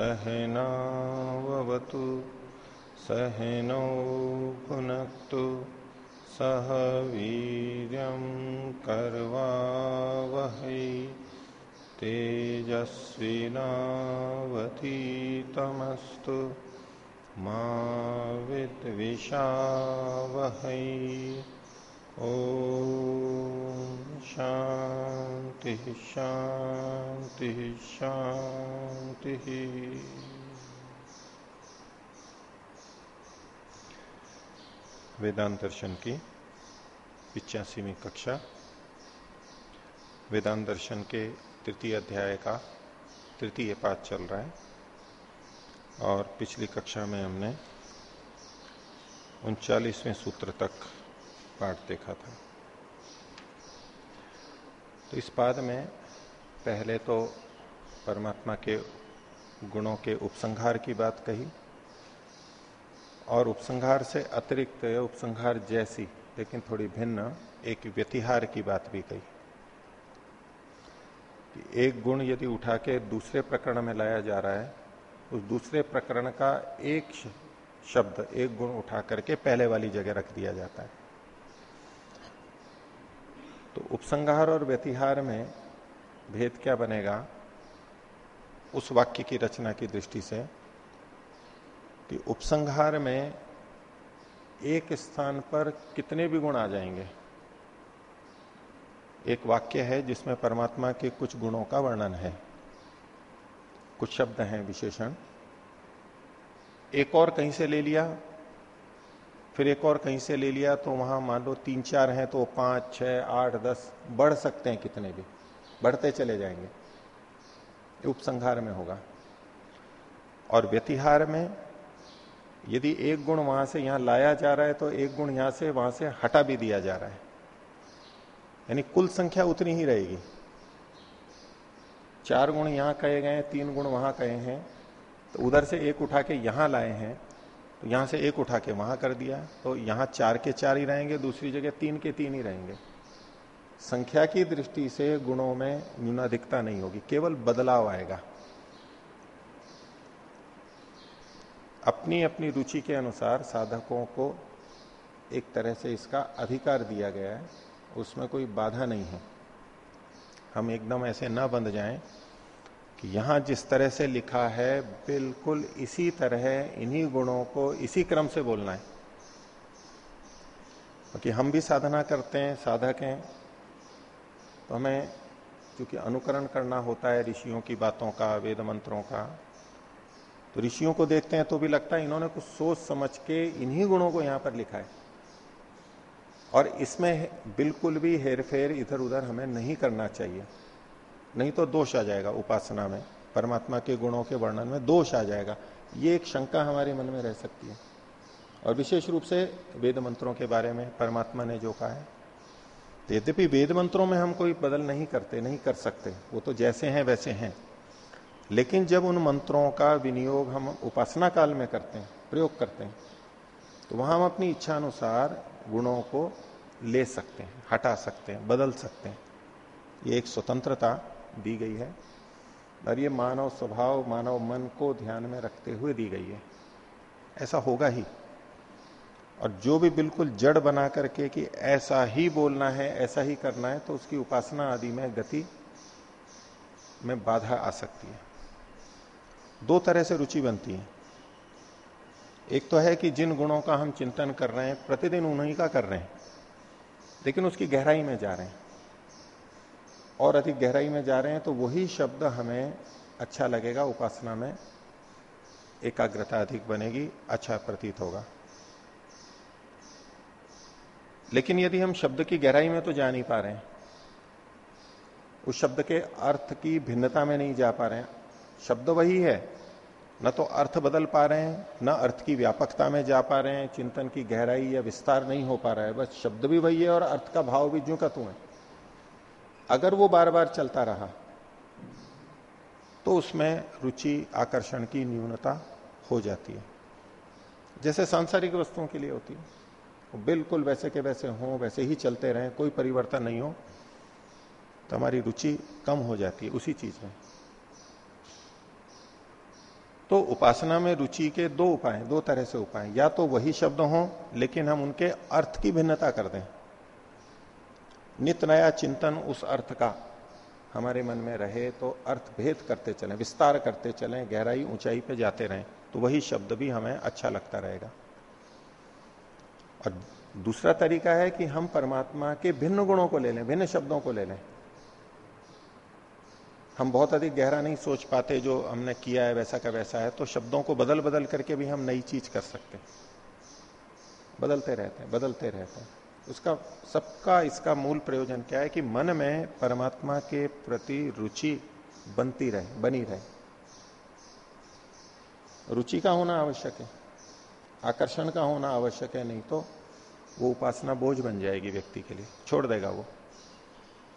सहनावतु सहनौ पुनक्तु सह वीर कर्वावहै तेजस्विनावतीतमस्तु मा विद्विषावहै। ओ शांति शांति शांति। वेदांत दर्शन की पिचासीवीं कक्षा। वेदांत दर्शन के तृतीय अध्याय का तृतीय पाठ चल रहा है और पिछली कक्षा में हमने उनचालीसवें सूत्र तक पाठ देखा था। तो इस पाद में पहले तो परमात्मा के गुणों के उपसंहार की बात कही और उपसंहार से अतिरिक्त उपसंहार जैसी, लेकिन थोड़ी भिन्न, एक व्यतिहार की बात भी कही कि एक गुण यदि उठा के दूसरे प्रकरण में लाया जा रहा है, उस दूसरे प्रकरण का एक शब्द, एक गुण उठा करके पहले वाली जगह रख दिया जाता है। तो उपसंहार और व्यतिहार में भेद क्या बनेगा? उस वाक्य की रचना की दृष्टि से कि उपसंहार में एक स्थान पर कितने भी गुण आ जाएँगे। एक वाक्य है जिसमें परमात्मा के कुछ गुणों का वर्णन है। कुछ शब्द हैं विशेषण। एक और कहीं से ले लिया फिर एक और कहीं से ले लिया तो वहाँ मान लो तीन चार हैं तो पाँच, छह, आठ, दस, बढ़ सकते हैं कितने भी। बढ़ते चले जाएँगे। उपसंहार में होगा। और व्यतिहार में यदि एक गुण वहाँ से यहाँ लाया जा रहा है तो एक गुण यहाँ से वहाँ से हटा भी दिया जा रहा है। यानी कुल संख्या उतनी ही रहेगी। चार गुण यहाँ कहे गए तीन गुण वहाँ कहे हैं तो उधर से एक उठा के यहाँ लाए हैं तो यहाँ से एक उठा के वहाँ कर दिया तो यहाँ चार के चार ही रहेंगे, दूसरी जगह तीन के तीन ही रहेंगे। संख्या की दृष्टि से गुणों में न्यूनाधिकता नहीं होगी, केवल बदलाव आएगा। अपनी अपनी रुचि के अनुसार साधकों को एक तरह से इसका अधिकार दिया गया है, उसमें कोई बाधा नहीं है। हम एकदम ऐसे ना बंध जाएँ कि यहाँ जिस तरह से लिखा है, बिल्कुल इसी तरह इन्हीं गुणों को इसी क्रम से बोलना है। क्योंकि हम भी साधना करते हैं, साधक हैं। तो हमें क्योंकि अनुकरण करना होता है ऋषियों की बातों का, वेद मंत्रों का तो ऋषियों को देखते हैं तो भी लगता है इन्होंने कुछ सोच समझ के इन्हीं गुणों को यहाँ पर लिखा है। और इसमें बिल्कुल भी हेरफेर इधर उधर हमें नहीं करना चाहिए। नहीं तो दोष आ जाएगा उपासना में, परमात्मा के गुणों के वर्णन में दोष आ जाएगा। ये एक शंका हमारे मन में रह सकती है। और विशेष रूप से वेद मंत्रों के बारे में परमात्मा ने जो कहा है तो यद्यपि वेद मंत्रों में हम कोई बदल नहीं करते, नहीं कर सकते, वो तो जैसे हैं, वैसे हैं। लेकिन जब उन मंत्रों का विनियोग हम उपासना काल में करते हैं, प्रयोग करते हैं तो वहाँ हम अपनी इच्छा अनुसार गुणों को ले सकते हैं, हटा सकते हैं, बदल सकते हैं। ये एक स्वतंत्रता दी गई है। और ये मानव स्वभाव, मानव मन को ध्यान में रखते हुए दी गई है। ऐसा होगा ही। और जो भी बिल्कुल जड़ बना करके कि ऐसा ही बोलना है, ऐसा ही करना है तो उसकी उपासना आदि में गति में बाधा आ सकती है। दो तरह से रुचि बनती है। एक तो है कि जिन गुणों का हम चिंतन कर रहे हैं, प्रतिदिन उन्हीं का कर रहे हैं, लेकिन उसकी गहराई में जा रहे हैं। और अधिक गहराई में जा रहे हैं तो वही शब्द हमें अच्छा लगेगा, उपासना में एकाग्रता अधिक बनेगी अच्छा प्रतीत होगा। लेकिन यदि हम शब्द की गहराई में तो जा नहीं पा रहे हैं, उस शब्द के अर्थ की भिन्नता में नहीं जा पा रहे हैं। शब्द वही है, न तो अर्थ बदल पा रहे हैं, न अर्थ की व्यापकता में जा पा रहे हैं, चिंतन की गहराई या विस्तार नहीं हो पा रहा है, बस शब्द भी वही है और अर्थ का भाव भी जो का तू है। अगर वो बार बार चलता रहा तो उसमें रुचि आकर्षण की न्यूनता हो जाती है। जैसे सांसारिक वस्तुओं के लिए होती है। बिल्कुल वैसे के वैसे हों, वैसे ही चलते रहें, कोई परिवर्तन नहीं हो तो हमारी रुचि कम हो जाती है, उसी चीज़ में। तो उपासना में रुचि के दो उपाय दो तरह से उपाय या तो वही शब्द हों, लेकिन हम उनके अर्थ की भिन्नता कर दें। नित नया चिंतन उस अर्थ का। हमारे मन में रहे तो अर्थ भेद करते चलें, विस्तार करते चलें, गहराई ऊंचाई पे जाते रहें तो वही शब्द भी हमें अच्छा लगता रहेगा। और दूसरा तरीका है कि हम परमात्मा के भिन्न गुणों को ले लें, भिन्न शब्दों को ले लें। हम बहुत अधिक गहरा नहीं सोच पाते जो हमने किया है, वैसा का वैसा है तो शब्दों को बदल बदल करके भी हम नई चीज़ कर सकते हैं। बदलते रहते हैं, बदलते रहते हैं। उसका, सबका इसका मूल प्रयोजन क्या है कि मन में परमात्मा के प्रति रुचि बनती रहे, बनी रहे। रुचि का होना आवश्यक है, आकर्षण का होना आवश्यक है, नहीं तो वो उपासना बोझ बन जाएगी व्यक्ति के लिए, छोड़ देगा वो।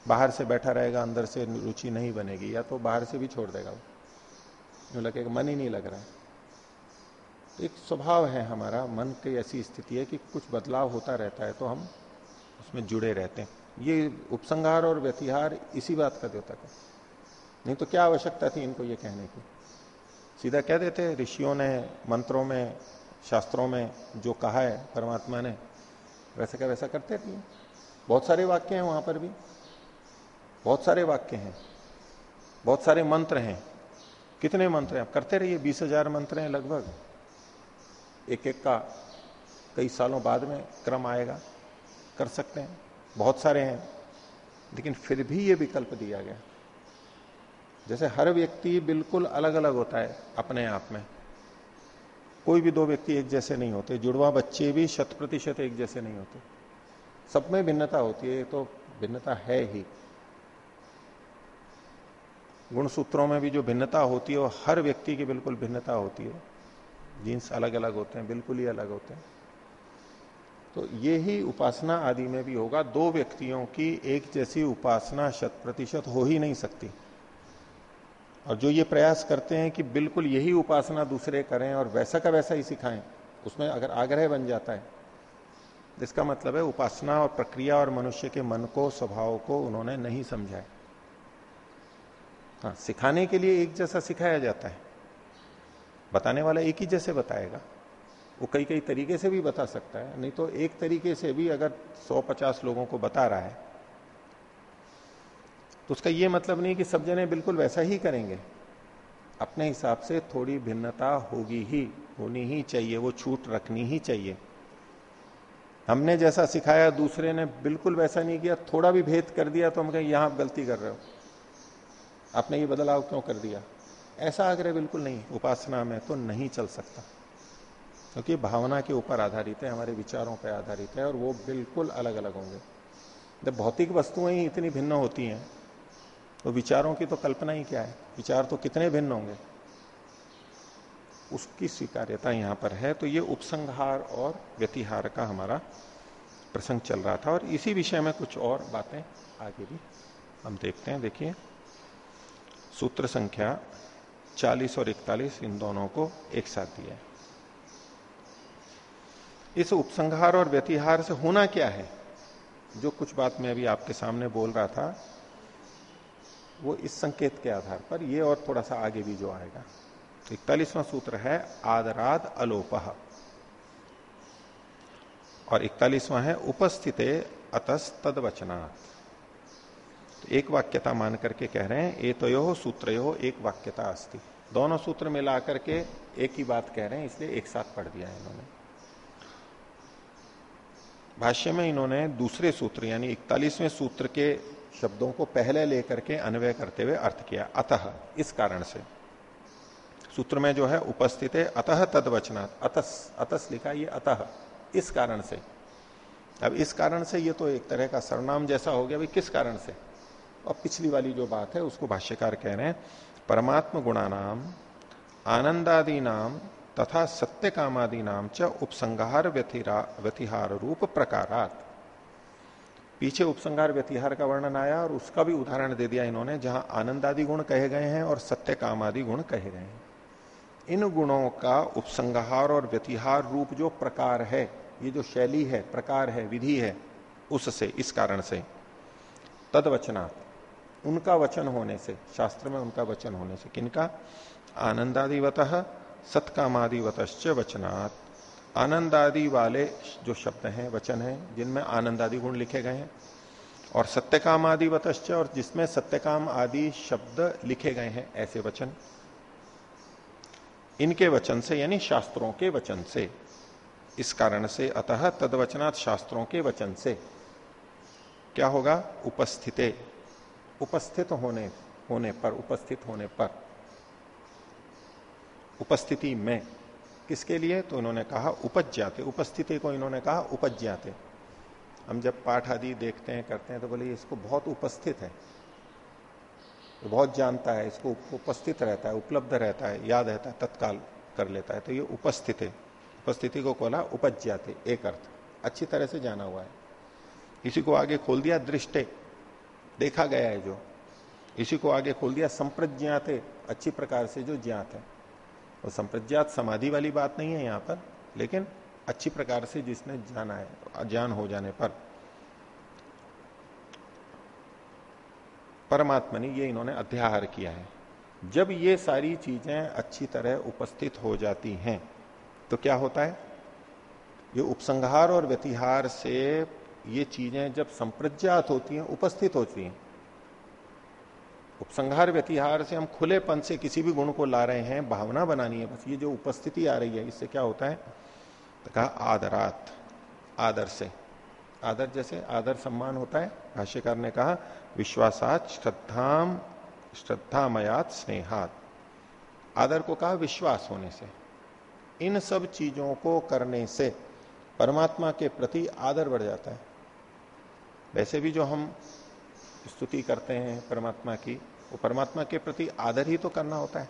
बाहर से बैठा रहेगा, अंदर से रुचि नहीं बनेगी, या तो बाहर से भी छोड़ देगा वो। लगेगा मन ही नहीं लग रहा है। एक स्वभाव है हमारा, मन की ऐसी स्थिति है कि कुछ बदलाव होता रहता है तो हम उसमें जुड़े रहते हैं। ये उपसंहार और व्यतिहार इसी बात का द्योतक है। नहीं तो क्या आवश्यकता थी इनको ये कहने की? सीधा कह देते ऋषियों ने, मंत्रों में, शास्त्रों में जो कहा है, परमात्मा ने, वैसे क्या वैसा करते थे बहुत सारे वाक्य हैं वहाँ पर भी। बहुत सारे वाक्य हैं। बहुत सारे मंत्र हैं। कितने मंत्र हैं? आप करते रहिए, बीस हज़ार मंत्र हैं लगभग। एक एक का कई सालों बाद में क्रम आएगा, कर सकते हैं। बहुत सारे हैं, लेकिन फिर भी ये विकल्प दिया गया। जैसे हर व्यक्ति बिल्कुल अलग अलग होता है अपने आप में। कोई भी दो व्यक्ति एक जैसे नहीं होते। जुड़वा बच्चे भी शत प्रतिशत एक जैसे नहीं होते। सब में भिन्नता होती है तो भिन्नता है ही। गुण सूत्रों में भी जो भिन्नता होती है, वो हर व्यक्ति की बिल्कुल भिन्नता होती है। जीन्स अलग अलग होते हैं, बिल्कुल ही अलग होते हैं। तो ये ही उपासना आदि में भी होगा। दो व्यक्तियों की एक जैसी उपासना शत प्रतिशत हो ही नहीं सकती। और जो ये प्रयास करते हैं कि बिल्कुल यही उपासना दूसरे करें और वैसा का वैसा ही सिखाएँ, उसमें अगर आग्रह बन जाता है, इसका मतलब है उपासना और प्रक्रिया और मनुष्य के मन को, स्वभाव को उन्होंने नहीं समझा है। हाँ सिखाने के लिए एक जैसा सिखाया जाता है। बताने वाला एक ही जैसे बताएगा। वो कई कई तरीके से भी बता सकता है। नहीं तो एक तरीके से भी अगर 150 लोगों को बता रहा है तो उसका ये मतलब नहीं कि सब जने बिल्कुल वैसा ही करेंगे। अपने हिसाब से थोड़ी भिन्नता होगी ही, होनी ही चाहिए, वो छूट रखनी ही चाहिए। हमने जैसा सिखाया, दूसरे ने बिल्कुल वैसा नहीं किया, थोड़ा भी भेद कर दिया तो हम कहें, यहाँ आप गलती कर रहे हो। आपने ये बदलाव क्यों कर दिया? ऐसा आग्रह बिल्कुल नहीं उपासना में तो नहीं चल सकता। क्योंकि भावना के ऊपर आधारित है, हमारे विचारों पर आधारित है और वो बिल्कुल अलग अलग होंगे। जब भौतिक वस्तुएँ ही इतनी भिन्न होती हैं तो विचारों की तो कल्पना ही क्या है? विचार तो कितने भिन्न होंगे? उसकी स्वीकार्यता यहाँ पर है। तो ये उपसंहार और व्यतिहार का हमारा प्रसंग चल रहा था और इसी विषय में कुछ और बातें आगे भी हम देखते हैं। देखिए, सूत्र संख्या 40 और 41 इन दोनों को एक साथ दिया। इस उपसंहार और व्यतिहार से होना क्या है? जो कुछ बात मैं अभी आपके सामने बोल रहा था, वो इस संकेत के आधार पर, ये और थोड़ा सा आगे भी जो आएगा। इकतालीसवां सूत्र है, आदराद अलोप। और इकतालीसवां है, उपस्थित अतस तद वचनात् तो एक वाक्यता मान करके कह रहे हैं ए तो सूत्रो एक वाक्यता अस्ति। दोनों सूत्र मिला करके एक ही बात कह रहे हैं, इसलिए एक साथ पढ़ दिया है इन्होंने। भाष्य में इन्होंने दूसरे सूत्र, यानी इकतालीसवें सूत्र के शब्दों को पहले लेकर के अन्वय करते हुए अर्थ किया। अतः, इस कारण से। सूत्र में जो है, उपस्थित है, अतः तद अतस अतस लिखा ये अतः। इस कारण से। अब इस कारण से ये तो एक तरह का सरनाम जैसा हो गया भाई किस कारण से? और पिछली वाली जो बात है, उसको भाष्यकार कह रहे हैं, परमात्म गुणानाम, आनंदादि नाम, तथा सत्य कामादि नाम च उपसंहार व्यतिहार रूप प्रकारात। पीछे उपसंहार व्यतिहार का वर्णन आया और उसका भी उदाहरण दे दिया इन्होंने, जहाँ आनंदादि गुण कहे गए हैं और सत्य कामादि गुण कहे गए हैं। इन गुणों का उपसंहार और व्यतिहार रूप जो प्रकार है, ये जो शैली है, प्रकार है, विधि है, उससे, इस कारण से। तद वचना उनका वचन होने से, शास्त्र में उनका वचन होने से, किनका? आनंदादिवत, सत्कामादिवतश्च वचनात्। आनंदादि वाले जो शब्द हैं, वचन हैं, जिनमें आनंदादि गुण लिखे गए हैं, और सत्यकाम आदि वतश्च और जिसमें सत्यकाम आदि शब्द लिखे गए हैं, ऐसे वचन। इनके वचन से, यानी शास्त्रों के वचन से, इस कारण से, अतः तदवचनात् शास्त्रों के वचन से, क्या होगा? उपस्थित। उपस्थित होने होने पर, उपस्थित होने पर। उपस्थिति में। किसके लिए? तो इन्होंने कहा, उपज्ञाते। उपस्थिति को इन्होंने कहा, उपज्ञाते। हम जब पाठ आदि देखते हैं, करते हैं तो बोले इसको बहुत उपस्थित है। तो बहुत जानता है, इसको उपस्थित रहता है, उपलब्ध रहता है, याद रहता है, तत्काल कर लेता है। तो ये उपस्थित है। उपस्थिति को खोला उपज्ञाते। एक अर्थ। अच्छी तरह से जाना हुआ है। इसी को आगे खोल दिया, दृष्टे। देखा गया है जो। इसी को आगे खोल दिया। संप्रज्ञाते अच्छी प्रकार से जो ज्ञात है। और संप्रज्ञात समाधि वाली बात नहीं है यहाँ पर, लेकिन अच्छी प्रकार से जिसने जाना है, अज्ञान हो जाने पर। परमात्मा ने ये इन्होंने अध्याहार किया है। जब ये सारी चीज़ें अच्छी तरह उपस्थित हो जाती हैं तो क्या होता है? ये उपसंहार और व्यतिहार से ये चीज़ें जब संप्रज्ञात होती हैं, उपस्थित होती हैं। उपसंहार व्यतिहार से हम खुलेपन से किसी भी गुण को ला रहे हैं, भावना बनानी है, बस ये जो उपस्थिति आ रही है, इससे क्या होता है? तो कहा, आदरात, आदर से। आदर जैसे आदर सम्मान होता है, भाष्यकार ने कहा, विश्वासात श्रद्धाम श्रद्धामयात स्नेहात। आदर को कहा, विश्वास होने से। इन सब चीज़ों को करने से परमात्मा के प्रति आदर बढ़ जाता है। वैसे भी जो हम स्तुति करते हैं परमात्मा की, वो परमात्मा के प्रति आदर ही तो करना होता है।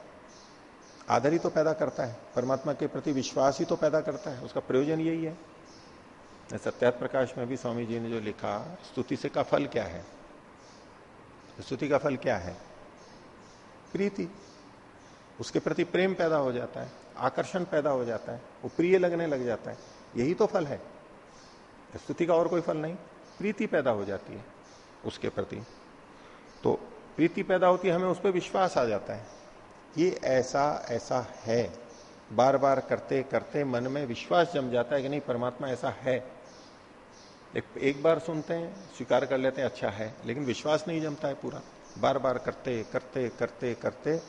आदर ही तो पैदा करता है। परमात्मा के प्रति विश्वास ही तो पैदा करता है। उसका प्रयोजन यही है। सत्यात प्रकाश में भी स्वामी जी ने जो लिखा, स्तुति से का फल क्या है? स्तुति का फल क्या है? प्रीति। उसके प्रति प्रेम पैदा हो जाता है। आकर्षण पैदा हो जाता है। वो प्रिय लगने लग जाता है। यही तो फल है। स्तुति का और कोई फल नहीं। प्रीति पैदा हो जाती है उसके प्रति। तो प्रीति पैदा होती है हमें उस पर विश्वास आ जाता है। ये ऐसा ऐसा है। बार बार करते करते मन में विश्वास जम जाता है कि नहीं परमात्मा ऐसा है। एक, एक बार सुनते हैं स्वीकार कर लेते हैं अच्छा है। लेकिन विश्वास नहीं जमता है पूरा। बार बार करते करते करते करते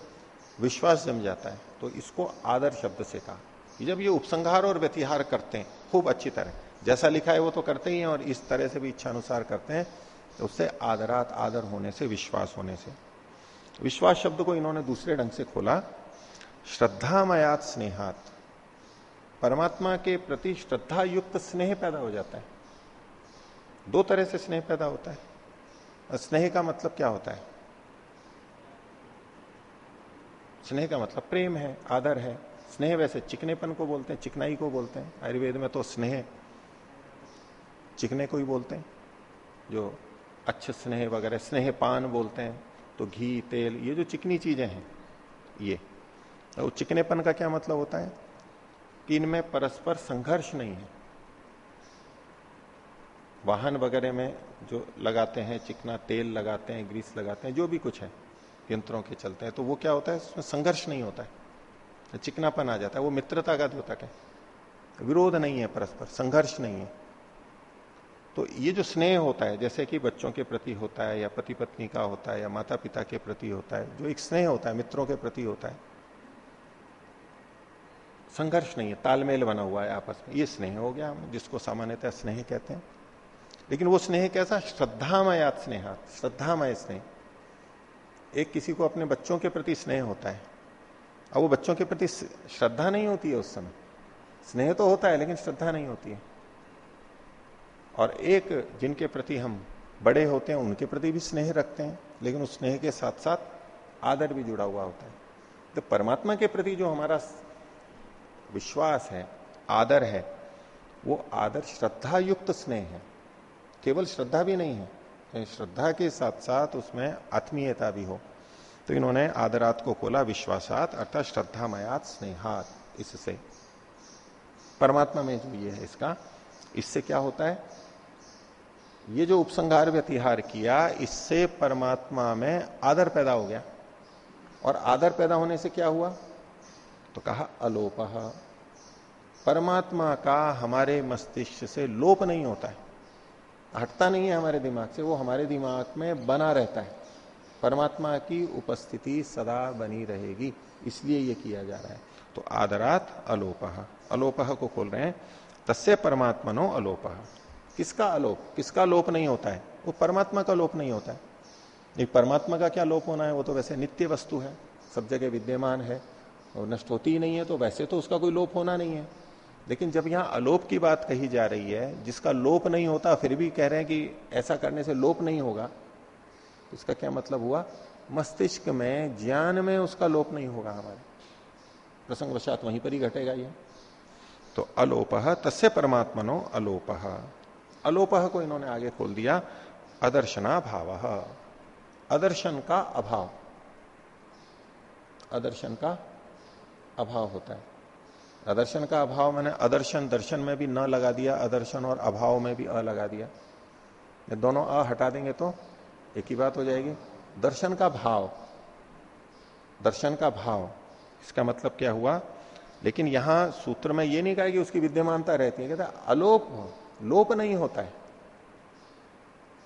विश्वास जम जाता है। तो इसको आदर शब्द से कहा। जब ये उपसंहार और व्यतिहार करते हैं खूब अच्छी तरह। जैसा लिखा है वो तो करते ही हैं और इस तरह से भी इच्छा अनुसार करते हैं तो उससे आदरात, आदर होने से, विश्वास होने से। विश्वास शब्द को इन्होंने दूसरे ढंग से खोला, श्रद्धामयात स्नेहात। परमात्मा के प्रति श्रद्धा युक्त स्नेह पैदा हो जाता है। दो तरह से स्नेह पैदा होता है। स्नेह का मतलब क्या होता है? स्नेह का मतलब प्रेम है, आदर है। स्नेह वैसे चिकनेपन को बोलते हैं, चिकनाई को बोलते हैं। आयुर्वेद में तो स्नेह चिकने को ही बोलते हैं, जो अच्छे स्नेह वगैरह स्नेह पान बोलते हैं तो घी, तेल, ये जो चिकनी चीज़ें हैं, ये। तो चिकनेपन का क्या मतलब होता है? कि इनमें परस्पर संघर्ष नहीं है। वाहन वगैरह में जो लगाते हैं, चिकना तेल लगाते हैं, ग्रीस लगाते हैं, जो भी कुछ है, यंत्रों के चलते हैं तो वो क्या होता है? उसमें संघर्ष नहीं होता है। चिकनापन आ जाता है, वो मित्रता का द्योतक है। विरोध नहीं है परस्पर, संघर्ष नहीं है। तो ये जो स्नेह होता है, जैसे कि बच्चों के प्रति होता है या पति पत्नी का होता है या माता पिता के प्रति होता है, जो एक स्नेह होता है, मित्रों के प्रति होता है, संघर्ष नहीं है, तालमेल बना हुआ है आपस में। ये स्नेह हो गया हम जिसको सामान्यतः स्नेह कहते हैं। लेकिन वो स्नेह कैसा? श्रद्धामय स्नेह श्रद्धामय स्नेह। एक किसी को अपने बच्चों के प्रति स्नेह होता है। अब वो बच्चों के प्रति श्रद्धा नहीं होती है उस समय। स्नेह तो होता है, लेकिन श्रद्धा नहीं होती है। और एक जिनके प्रति हम बड़े होते हैं, उनके प्रति भी स्नेह रखते हैं, लेकिन उस स्नेह के साथ साथ आदर भी जुड़ा हुआ होता है। तो परमात्मा के प्रति जो हमारा विश्वास है, आदर है, वो आदर श्रद्धा युक्त स्नेह है। केवल श्रद्धा भी नहीं है श्रद्धा के साथ साथ उसमें आत्मीयता भी हो। तो इन्होंने आदरात को खोला, विश्वासात, अर्थात श्रद्धामयात, स्नेहात, इससे। परमात्मा में जो ये है, इसका, इससे क्या होता है? ये जो उपसंहार व्यतिहार किया, इससे परमात्मा में आदर पैदा हो गया। और आदर पैदा होने से क्या हुआ? तो कहा, अलोप। परमात्मा का हमारे मस्तिष्क से लोप नहीं होता है। हटता नहीं है हमारे दिमाग से, वो हमारे दिमाग में बना रहता है। परमात्मा की उपस्थिति सदा बनी रहेगी, इसलिए ये किया जा रहा है। तो आदरात अलोपह अलोपह को खोल रहे हैं। तस्य परमात्मनो अलोपह किसका अलोप? किसका लोप नहीं होता है? वो परमात्मा का लोप नहीं होता है। ये परमात्मा का क्या लोप होना है? वो तो वैसे नित्य वस्तु है। सब जगह विद्यमान है और नष्ट होती ही नहीं है तो वैसे तो उसका कोई लोप होना नहीं है। लेकिन जब यहाँ अलोप की बात कही जा रही है, जिसका लोप नहीं होता, फिर भी कह रहे हैं कि ऐसा करने से लोप नहीं होगा तो इसका क्या मतलब हुआ? मस्तिष्क में, ज्ञान में उसका लोप नहीं होगा हमारे। प्रसंग वशात वहीं पर ही घटेगा यह तो अलोप तस्य परमात्मनो अलोप। अलोप को इन्होंने आगे खोल दिया, अदर्शना भाव। अदर्शन का अभाव। अदर्शन का अभाव होता है। अदर्शन का अभाव मैंने अदर्शन, दर्शन में भी न लगा दिया, अदर्शन और अभाव में भी अ लगा दिया। ये दोनों अ हटा देंगे तो एक ही बात हो जाएगी। दर्शन का भाव। दर्शन का भाव। इसका मतलब क्या हुआ? लेकिन यहाँ सूत्र में ये नहीं कहा कि उसकी विद्यमानता रहती है। कहता अलोप लोप नहीं होता है।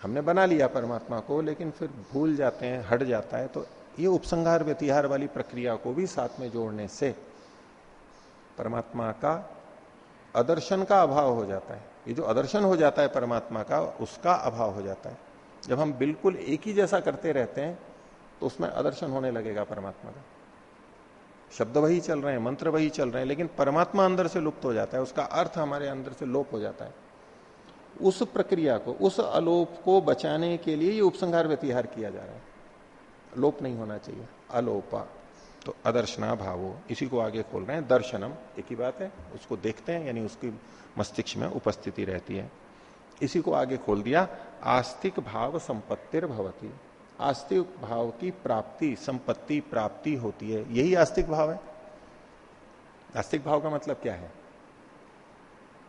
हमने बना लिया परमात्मा को, लेकिन फिर भूल जाते हैं, हट जाता है। तो ये उपसंहार व्यतिहार वाली प्रक्रिया को भी साथ में जोड़ने से परमात्मा का अदर्शन का अभाव हो जाता है। ये जो अदर्शन हो जाता है परमात्मा का, उसका अभाव हो जाता है। जब हम बिल्कुल एक ही जैसा करते रहते हैं तो उसमें अदर्शन होने लगेगा परमात्मा का। शब्द वही चल रहे हैं, मंत्र वही चल रहे हैं, लेकिन परमात्मा अंदर से लुप्त हो जाता है। उसका अर्थ हमारे अंदर से लोप हो जाता है। उस प्रक्रिया को, उस अलोप को बचाने के लिए ये उपसंहार व्यतिहार किया जा रहा है। लोप नहीं होना चाहिए। अलोपा। तो अदर्शना भावो। इसी को आगे खोल रहे हैं। दर्शनम, एक ही बात है। उसको देखते हैं, यानी उसकी मस्तिष्क में उपस्थिति रहती है। इसी को आगे खोल दिया। आस्तिक भाव संपत्तिर भवती। आस्तिक भाव की प्राप्ति, संपत्ति प्राप्ति होती है। यही आस्तिक भाव है। आस्तिक भाव का मतलब क्या है?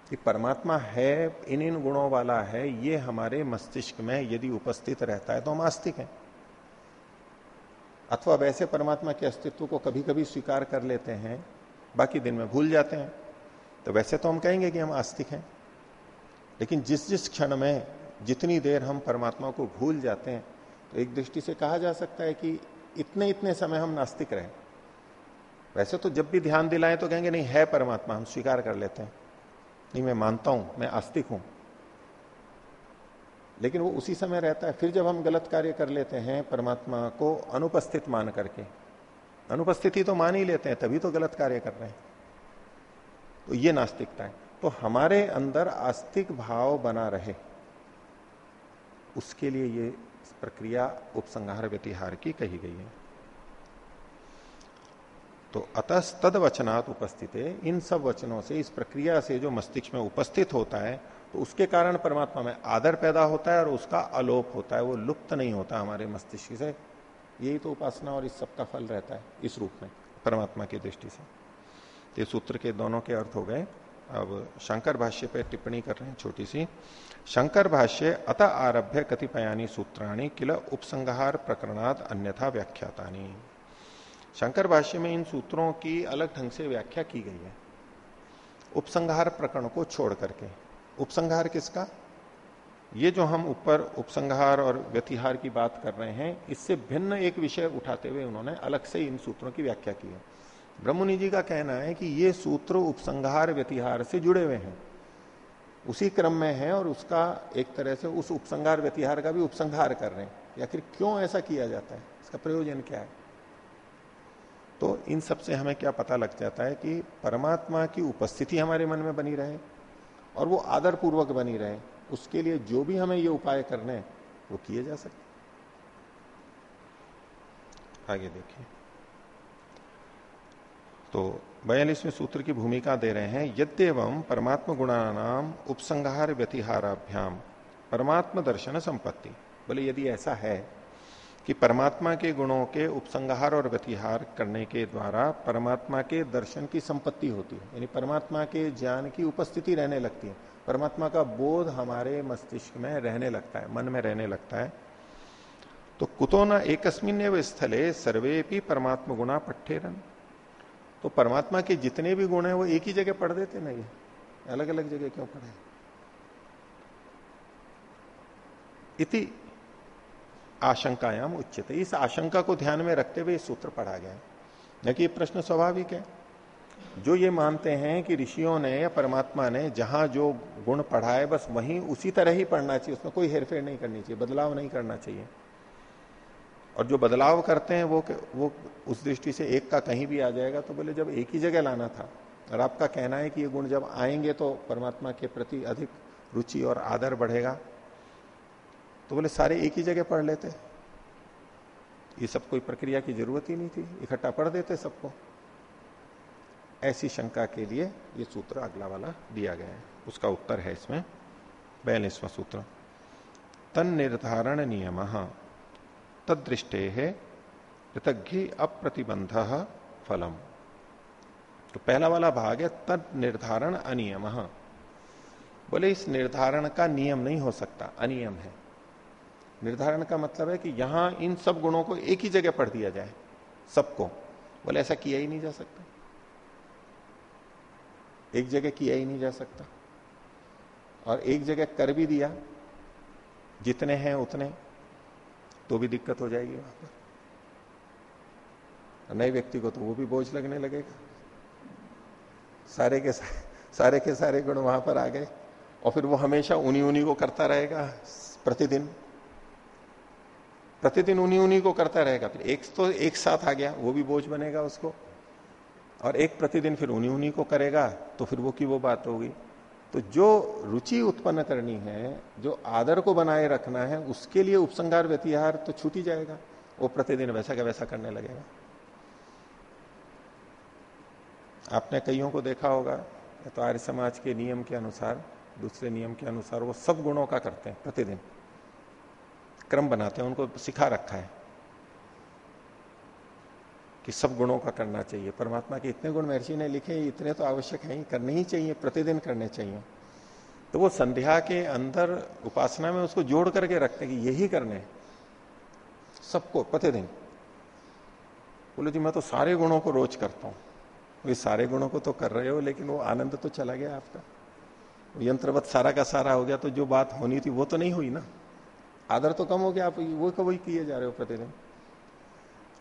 कि परमात्मा है इन इन गुणों वाला है, ये हमारे मस्तिष्क में यदि उपस्थित रहता है तो हम आस्तिक हैं। अथवा वैसे परमात्मा के अस्तित्व को कभी कभी स्वीकार कर लेते हैं, बाकी दिन में भूल जाते हैं तो वैसे तो हम कहेंगे कि हम आस्तिक हैं। लेकिन जिस जिस क्षण में जितनी देर हम परमात्मा को भूल जाते हैं तो एक दृष्टि से कहा जा सकता है कि इतने इतने समय हम नास्तिक रहे। वैसे तो जब भी ध्यान दिलाएँ तो कहेंगे, नहीं, है परमात्मा, हम स्वीकार कर लेते हैं। नहीं, मैं मानता हूँ, मैं आस्तिक हूँ। लेकिन वो उसी समय रहता है, फिर जब हम गलत कार्य कर लेते हैं, परमात्मा को अनुपस्थित मान करके। अनुपस्थिति तो मान ही लेते हैं, तभी तो गलत कार्य कर रहे हैं। तो ये नास्तिकता है। तो हमारे अंदर आस्तिक भाव बना रहे। उसके लिए ये प्रक्रिया उपसंहार व्यतिहार की कही गई है। तो अतः तद वचनात् उपस्थित। इन सब वचनों से, इस प्रक्रिया से जो मस्तिष्क में उपस्थित होता है तो उसके कारण परमात्मा में आदर पैदा होता है और उसका अलोप होता है, वो लुप्त नहीं होता हमारे मस्तिष्क से। यही तो उपासना और इस सब का फल रहता है, इस रूप में, परमात्मा की दृष्टि से। ये सूत्र के दोनों के अर्थ हो गए। अब शंकर भाष्य पे टिप्पणी कर रहे हैं छोटी सी। शंकर भाष्य, अत आरभ्य कतिपयानी सूत्राणी किल उपसंहार प्रकरणात अन्यथा व्याख्यातानी। शंकर भाष्य में इन सूत्रों की अलग ढंग से व्याख्या की गई है। उपसंहार प्रकरण को छोड़ करके। उपसंहार किसका? ये जो हम ऊपर उपसंहार और व्यतिहार की बात कर रहे हैं, इससे भिन्न एक विषय उठाते हुए उन्होंने अलग से इन सूत्रों की व्याख्या की है। ब्रह्मनि जी का कहना है कि ये सूत्र उपसंहार व्यतिहार से जुड़े हुए हैं। उसी क्रम में है और उसका एक तरह से उस उपसंहार व्यतिहार का भी उपसंहार कर रहे हैं। या फिर क्यों ऐसा किया जाता है? इसका प्रयोजन क्या है? तो इन सबसे हमें क्या पता लग जाता है कि परमात्मा की उपस्थिति हमारे मन में बनी रहे और वो आदर पूर्वक बनी रहे। उसके लिए जो भी हमें ये उपाय करने वो किए जा सकते आगे देखिए। तो बयालीसवें सूत्र की भूमिका दे रहे हैं यद्यवम परमात्म गुणानाम उपसंहार व्यतिहाराभ्याम, परमात्म दर्शन संपत्ति। बोले, यदि ऐसा है कि परमात्मा के गुणों के उपसंहार और व्यतिहार करने के द्वारा परमात्मा के दर्शन की संपत्ति होती है। यानी परमात्मा के ज्ञान की उपस्थिति रहने लगती है। परमात्मा का बोध हमारे मस्तिष्क में रहने लगता है, मन में रहने लगता है। तो कुतो न एकस्मिन स्थले सर्वे भी परमात्मा गुणा पट्ठेरन तो परमात्मा के जितने भी गुण हैं, वो एक ही जगह पढ़ देते ना ये? अलग अलग जगह क्यों पढ़े? इति आशंकायाम उच्चित इस आशंका को ध्यान में रखते हुए सूत्र पढ़ा गया कि प्रश्न स्वाभाविक है। जो ये मानते हैं कि ऋषियों ने या परमात्मा ने जहाँ जो गुण पढ़ा है, बस वहीं उसी तरह ही पढ़ना चाहिए। उसमें कोई हेरफेर नहीं करनी चाहिए, बदलाव नहीं करना चाहिए। और जो बदलाव करते हैं, वो वो उस दृष्टि से एक का कहीं भी आ जाएगा तो बोले जब एक ही जगह लाना था और आपका कहना है कि ये गुण जब आएँगे तो परमात्मा के प्रति अधिक रुचि और आदर बढ़ेगा। तो बोले, सारे एक ही जगह पढ़ लेते। ये सब कोई प्रक्रिया की ज़रूरत ही नहीं थी। इकट्ठा पढ़ देते सबको। ऐसी शंका के लिए ये सूत्र अगला वाला दिया गया है। उसका उत्तर है इसमें, बयालीसवां सूत्र। तन निर्धारण नियम तदृष्टे है कृतज्ञ अप्रतिबंध फलम। तो पहला वाला भाग है तद निर्धारण अनियम। बोले, इस निर्धारण का नियम नहीं हो सकता। अनियम है। निर्धारण का मतलब है कि यहाँ इन सब गुणों को एक ही जगह पढ़ दिया जाए, सबको। बोले, ऐसा किया ही नहीं जा सकता। एक जगह किया ही नहीं जा सकता। और एक जगह कर भी दिया, जितने हैं उतने तो भी दिक्कत हो जाएगी वहाँ पर। नए व्यक्ति को तो वो भी बोझ लगने लगेगा। सारे के सारे के सारे गुण वहाँ पर आ गए। और फिर वो हमेशा उन्हीं उन्हीं को करता रहेगा, प्रतिदिन। प्रतिदिन उन्हीं उन्हीं को करता रहेगा, फिर एक तो एक साथ आ गया, वो भी बोझ बनेगा उसको। और एक प्रतिदिन फिर उन्हीं उन्हीं को करेगा तो फिर वो की वो बात होगी। तो जो रुचि उत्पन्न करनी है, जो आदर को बनाए रखना है, उसके लिए उपसंगार व्यतिहार तो छूट ही जाएगा। वो प्रतिदिन वैसा का वैसा करने लगेगा। आपने कईयों को देखा होगा तो आर्य समाज के नियम के अनुसार, दूसरे नियम के अनुसार, वो सब गुणों का करते हैं प्रतिदिन। क्रम बनाते हैं, उनको सिखा रखा है कि सब गुणों का करना चाहिए। परमात्मा के इतने गुण महर्षि ने लिखे, इतने तो आवश्यक है, करने ही चाहिए, प्रतिदिन करने चाहिए। तो वो संध्या के अंदर उपासना में उसको जोड़ करके रखते हैं कि यही करने सबको, प्रतिदिन। बोले, जी, मैं तो सारे गुणों को रोज करता हूँ। ये सारे गुणों को तो कर रहे हो, लेकिन वो आनंद तो चला गया आपका। यंत्रवत सारा का सारा हो गया तो जो बात होनी थी, वो तो नहीं हुई ना? आदर तो कम हो गया, आप वो वही किए जा रहे हो प्रतिदिन?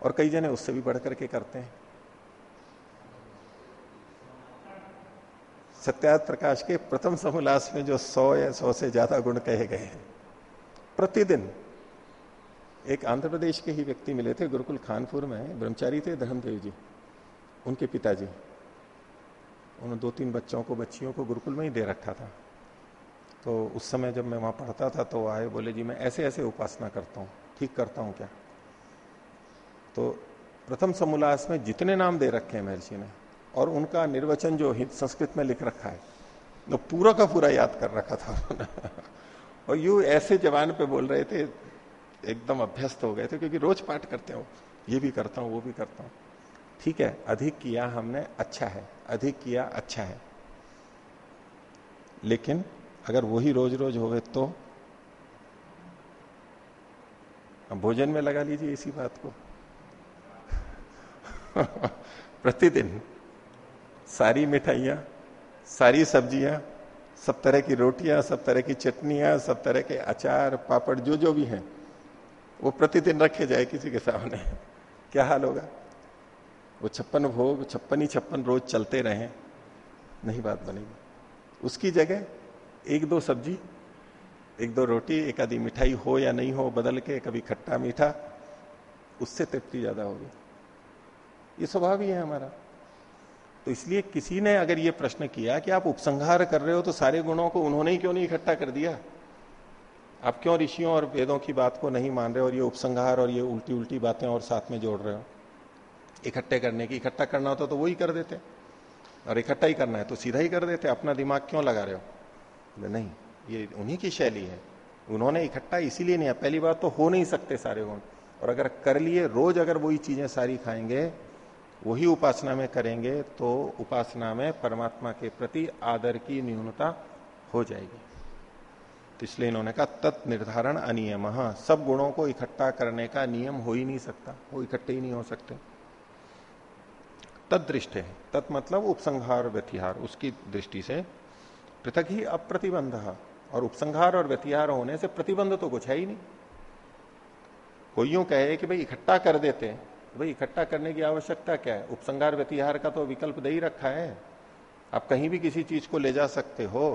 और कई जने उससे भी बढ़ करके करते हैं। सत्यार्थ प्रकाश के प्रथम समोल्लास में जो सौ या सौ से ज़्यादा गुण कहे गए हैं, प्रतिदिन एक आंध्र प्रदेश के ही व्यक्ति मिले थे, गुरुकुल खानपुर में ब्रह्मचारी थे धर्मदेव जी, उनके पिताजी। उन्होंने दो तीन बच्चों को, बच्चियों को गुरुकुल में ही दे रखा था। तो उस समय जब मैं वहाँ पढ़ता था तो आए, बोले, जी, मैं ऐसे ऐसे उपासना करता हूँ। ठीक करता हूँ क्या? तो प्रथम समोल्लास में जितने नाम दे रखे हैं महर्षि ने, और उनका निर्वचन जो संस्कृत में लिख रखा है तो पूरा का पूरा याद कर रखा था और यू ऐसे जवान पे बोल रहे थे, एकदम अभ्यस्त हो गए थे, क्योंकि रोज पाठ करते हो ये भी करता हूँ, वो भी करता हूँ। ठीक है, अधिक किया हमने अच्छा है। अधिक किया अच्छा है। लेकिन अगर वही रोज रोज हो गए तो भोजन में लगा लीजिए इसी बात को। प्रतिदिन सारी मिठाइयाँ, सारी सब्ज़ियाँ, सब तरह की रोटियाँ, सब तरह की चटनियाँ, सब तरह के अचार, पापड़, जो जो भी हैं, वो प्रतिदिन रखे जाए किसी के सामने। क्या हाल होगा? वो छप्पन भोग, छप्पन ही छप्पन रोज चलते रहे, नहीं बात बनेगी। उसकी जगह एक दो सब्ज़ी, एक दो रोटी, एक आधी मिठाई हो या नहीं हो, बदल के कभी खट्टा मीठा, उससे तृप्ति ज़्यादा होगी। ये स्वभाव ही है हमारा। तो इसलिए किसी ने अगर ये प्रश्न किया कि आप उपसंहार कर रहे हो तो सारे गुणों को उन्होंने ही क्यों नहीं इकट्ठा कर दिया? आप क्यों ऋषियों और वेदों की बात को नहीं मान रहे और ये उपसंहार और ये उल्टी उल्टी बातें और साथ में जोड़ रहे हो? इकट्ठे करने की, इकट्ठा करना होता तो वही कर देते। और इकट्ठा ही करना है तो सीधा ही कर देते। अपना दिमाग क्यों लगा रहे हो? नहीं, ये उन्हीं की शैली है। उन्होंने इकट्ठा इसीलिए नहीं पहली बार तो हो नहीं सकते सारे गुण और अगर कर लिए, रोज अगर वही चीज़ें सारी खाएँगे, वही उपासना में करेंगे तो उपासना में परमात्मा के प्रति आदर की न्यूनता हो जाएगी। तो इसलिए इन्होंने कहा, तत् निर्धारण अनियम। सब गुणों को इकट्ठा करने का नियम हो ही नहीं सकता, वो इकट्ठे ही नहीं हो सकते। तदृष्ट है। तत् मतलब उपसंहार व्यतिहार, उसकी दृष्टि से पृथक ही अप्रतिबंध और उपसंहार और व्यतिहार होने से प्रतिबंध तो कुछ है ही नहीं। कोई यूँ कहे कि भाई इकट्ठा कर देते हैं भाई इकट्ठा करने की आवश्यकता क्या है? उपसंहार व्यतिहार का तो विकल्प दे ही रखा है। आप कहीं भी किसी चीज़ को ले जा सकते हो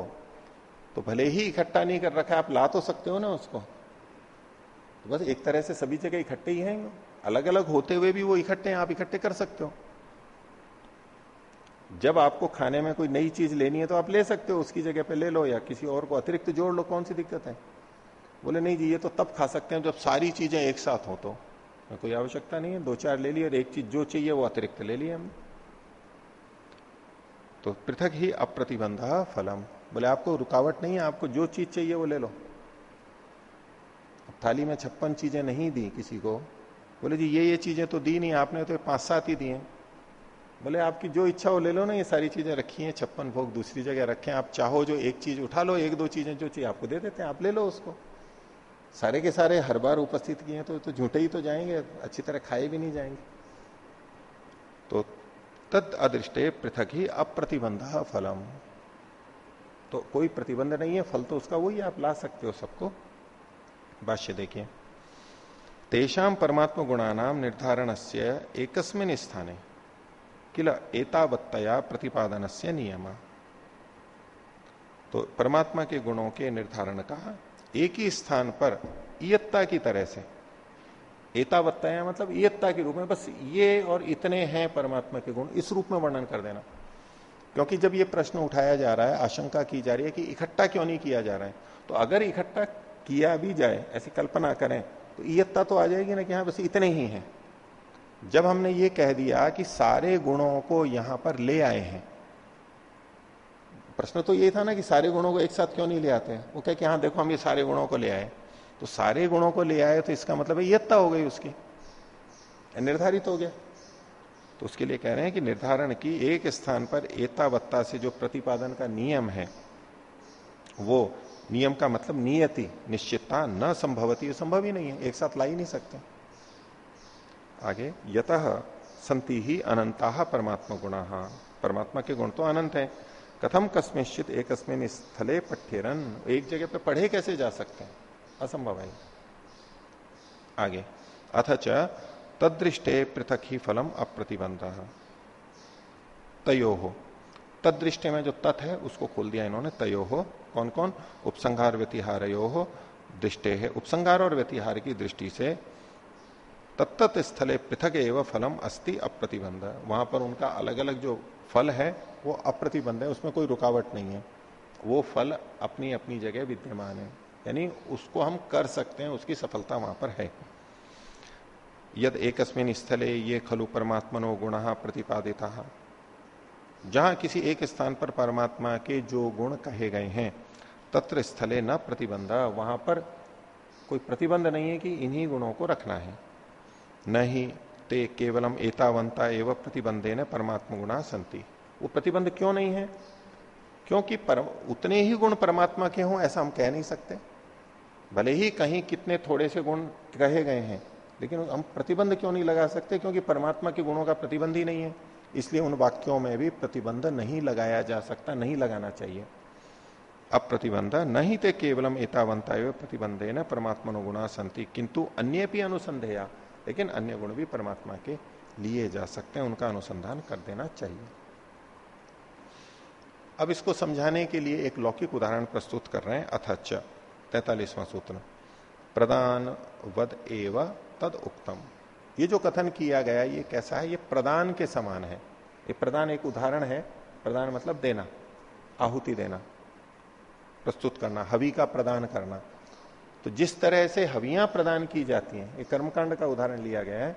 तो भले ही इकट्ठा नहीं कर रखा आप ला तो सकते हो ना उसको। तो बस एक तरह से सभी जगह इकट्ठे ही हैं। अलग अलग होते हुए भी वो इकट्ठे आप इकट्ठे कर सकते हो। जब आपको खाने में कोई नई चीज़ लेनी है तो आप ले सकते हो, उसकी जगह पे ले लो या किसी और को अतिरिक्त जोड़ लो, कौन सी दिक्कत है? बोले, नहीं जी, ये तो तब खा सकते हैं जब सारी चीज़ें एक साथ हो तो। कोई आवश्यकता नहीं है, दो चार ले लिए और एक चीज़ जो चाहिए वो अतिरिक्त ले लिए हमने। तो पृथक ही अप्रतिबंध फलम। बोले, आपको रुकावट नहीं है, आपको जो चीज़ चाहिए वो ले लो। थाली में छप्पन चीज़ें नहीं दी किसी को। बोले, जी, ये ये चीज़ें तो दी नहीं, आपने तो पाँच सात ही दिए बोले आपकी जो इच्छा हो ले लो ना ये सारी चीज़ें रखी हैं छप्पन भोग दूसरी जगह रखे आप चाहो जो एक चीज़ उठा लो एक दो चीज़ें जो चीज़ आपको दे देते हैं आप ले लो उसको। सारे के सारे हर बार उपस्थित किए तो, तो झूठे ही तो जाएँगे अच्छी तरह खाए भी नहीं जाएँगे। तो तद अदृष्टे पृथक ही अप्रतिबंध फलम। तो कोई प्रतिबंध नहीं है फल तो उसका वही आप ला सकते हो सबको। भाष्य देखिए। तेषाम परमात्म गुणानाम निर्धारण से एकस्मिन स्थाने किल एतावत्तया प्रतिपादन से नियम। तो परमात्मा के गुणों के निर्धारण का एक ही स्थान पर इयत्ता की तरह से। एतावत्ता मतलब इयत्ता के रूप में बस ये और इतने हैं परमात्मा के गुण, इस रूप में वर्णन कर देना। क्योंकि जब ये प्रश्न उठाया जा रहा है, आशंका की जा रही है कि इकट्ठा क्यों नहीं किया जा रहा है तो अगर इकट्ठा किया भी जाए, ऐसी कल्पना करें तो इयत्ता तो आ जाएगी ना कि हाँ बस इतने ही हैं। जब हमने ये कह दिया कि सारे गुणों को यहाँ पर ले आए हैं, प्रश्न तो ये था ना कि सारे गुणों को एक साथ क्यों नहीं ले आते वो कह कि हाँ देखो, हम ये सारे गुणों को ले आए। तो सारे गुणों को ले आए तो इसका मतलब है यत्ता हो गई उसकी। निर्धारित हो गया। तो उसके लिए कह रहे हैं कि निर्धारण की एक स्थान पर एतावत्ता से जो प्रतिपादन का नियम है, वो नियम का मतलब नियति, निश्चितता न संभवती संभव ही नहीं है। एक साथ ला ही नहीं सकते। आगे, यत संति ही अनंता परमात्मा गुणा परमात्मा के गुण तो अनंत है। कथम कस्मिश्चित एक स्थले पठ्यरन? एक जगह पे पढ़े कैसे जा सकते हैं? असंभव है। आगे अथच तदृष्टे पृथक ही फलम अप्रतिबंध तयो। हो तदृष्टि में जो तत् है, उसको खोल दिया इन्होंने। तयो। हो कौन कौन उपसंहार व्यतिहार हो दृष्टे है। उपसंहार और व्यतिहार की दृष्टि से तत्त स्थले पृथक एवं फलम अस्ति अप्रतिबंध। वहाँ पर उनका अलग अलग जो फल है, वो अप्रतिबंध है, उसमें कोई रुकावट नहीं है। वो फल अपनी अपनी जगह विद्यमान है। यानी उसको हम कर सकते हैं, उसकी सफलता वहाँ पर है। यद एकस्मिन स्थले ये खलु परमात्मनो गुण प्रतिपादिता। जहाँ किसी एक स्थान पर परमात्मा के जो गुण कहे गए हैं, तत्र स्थले न प्रतिबंध। वहाँ पर कोई प्रतिबंध नहीं है कि इन्हीं गुणों को रखना है। न ही ते केवलम एतावंता एवं प्रतिबंधे न परमात्मा गुणा संति वो प्रतिबंध क्यों नहीं है? क्योंकि परम उतने ही गुण परमात्मा के हों, ऐसा हम कह नहीं सकते। भले ही कहीं कितने थोड़े से गुण कहे गए हैं, लेकिन हम प्रतिबंध क्यों नहीं लगा सकते? क्योंकि परमात्मा के गुणों का प्रतिबंध ही नहीं है। इसलिए उन वाक्यों में भी प्रतिबंध नहीं लगाया जा सकता, नहीं लगाना चाहिए। अब प्रतिबंध नहीं थे केवलम एतावंता प्रतिबंधे न परमात्मा गुणा संति किंतु अन्य भी अनुसंधेया लेकिन अन्य गुण भी परमात्मा के लिए जा सकते हैं, उनका अनुसंधान कर देना चाहिए। अब इसको समझाने के लिए एक लौकिक उदाहरण प्रस्तुत कर रहे हैं अथच तैतालीसवां सूत्र। प्रदान वद एव तद उक्तम। ये जो कथन किया गया, ये कैसा है? ये प्रदान के समान है। ये प्रदान एक उदाहरण है। प्रदान मतलब देना, आहुति देना, प्रस्तुत करना, हवि का प्रदान करना। तो जिस तरह से हवियाँ प्रदान की जाती हैं, ये कर्मकांड का उदाहरण लिया गया है।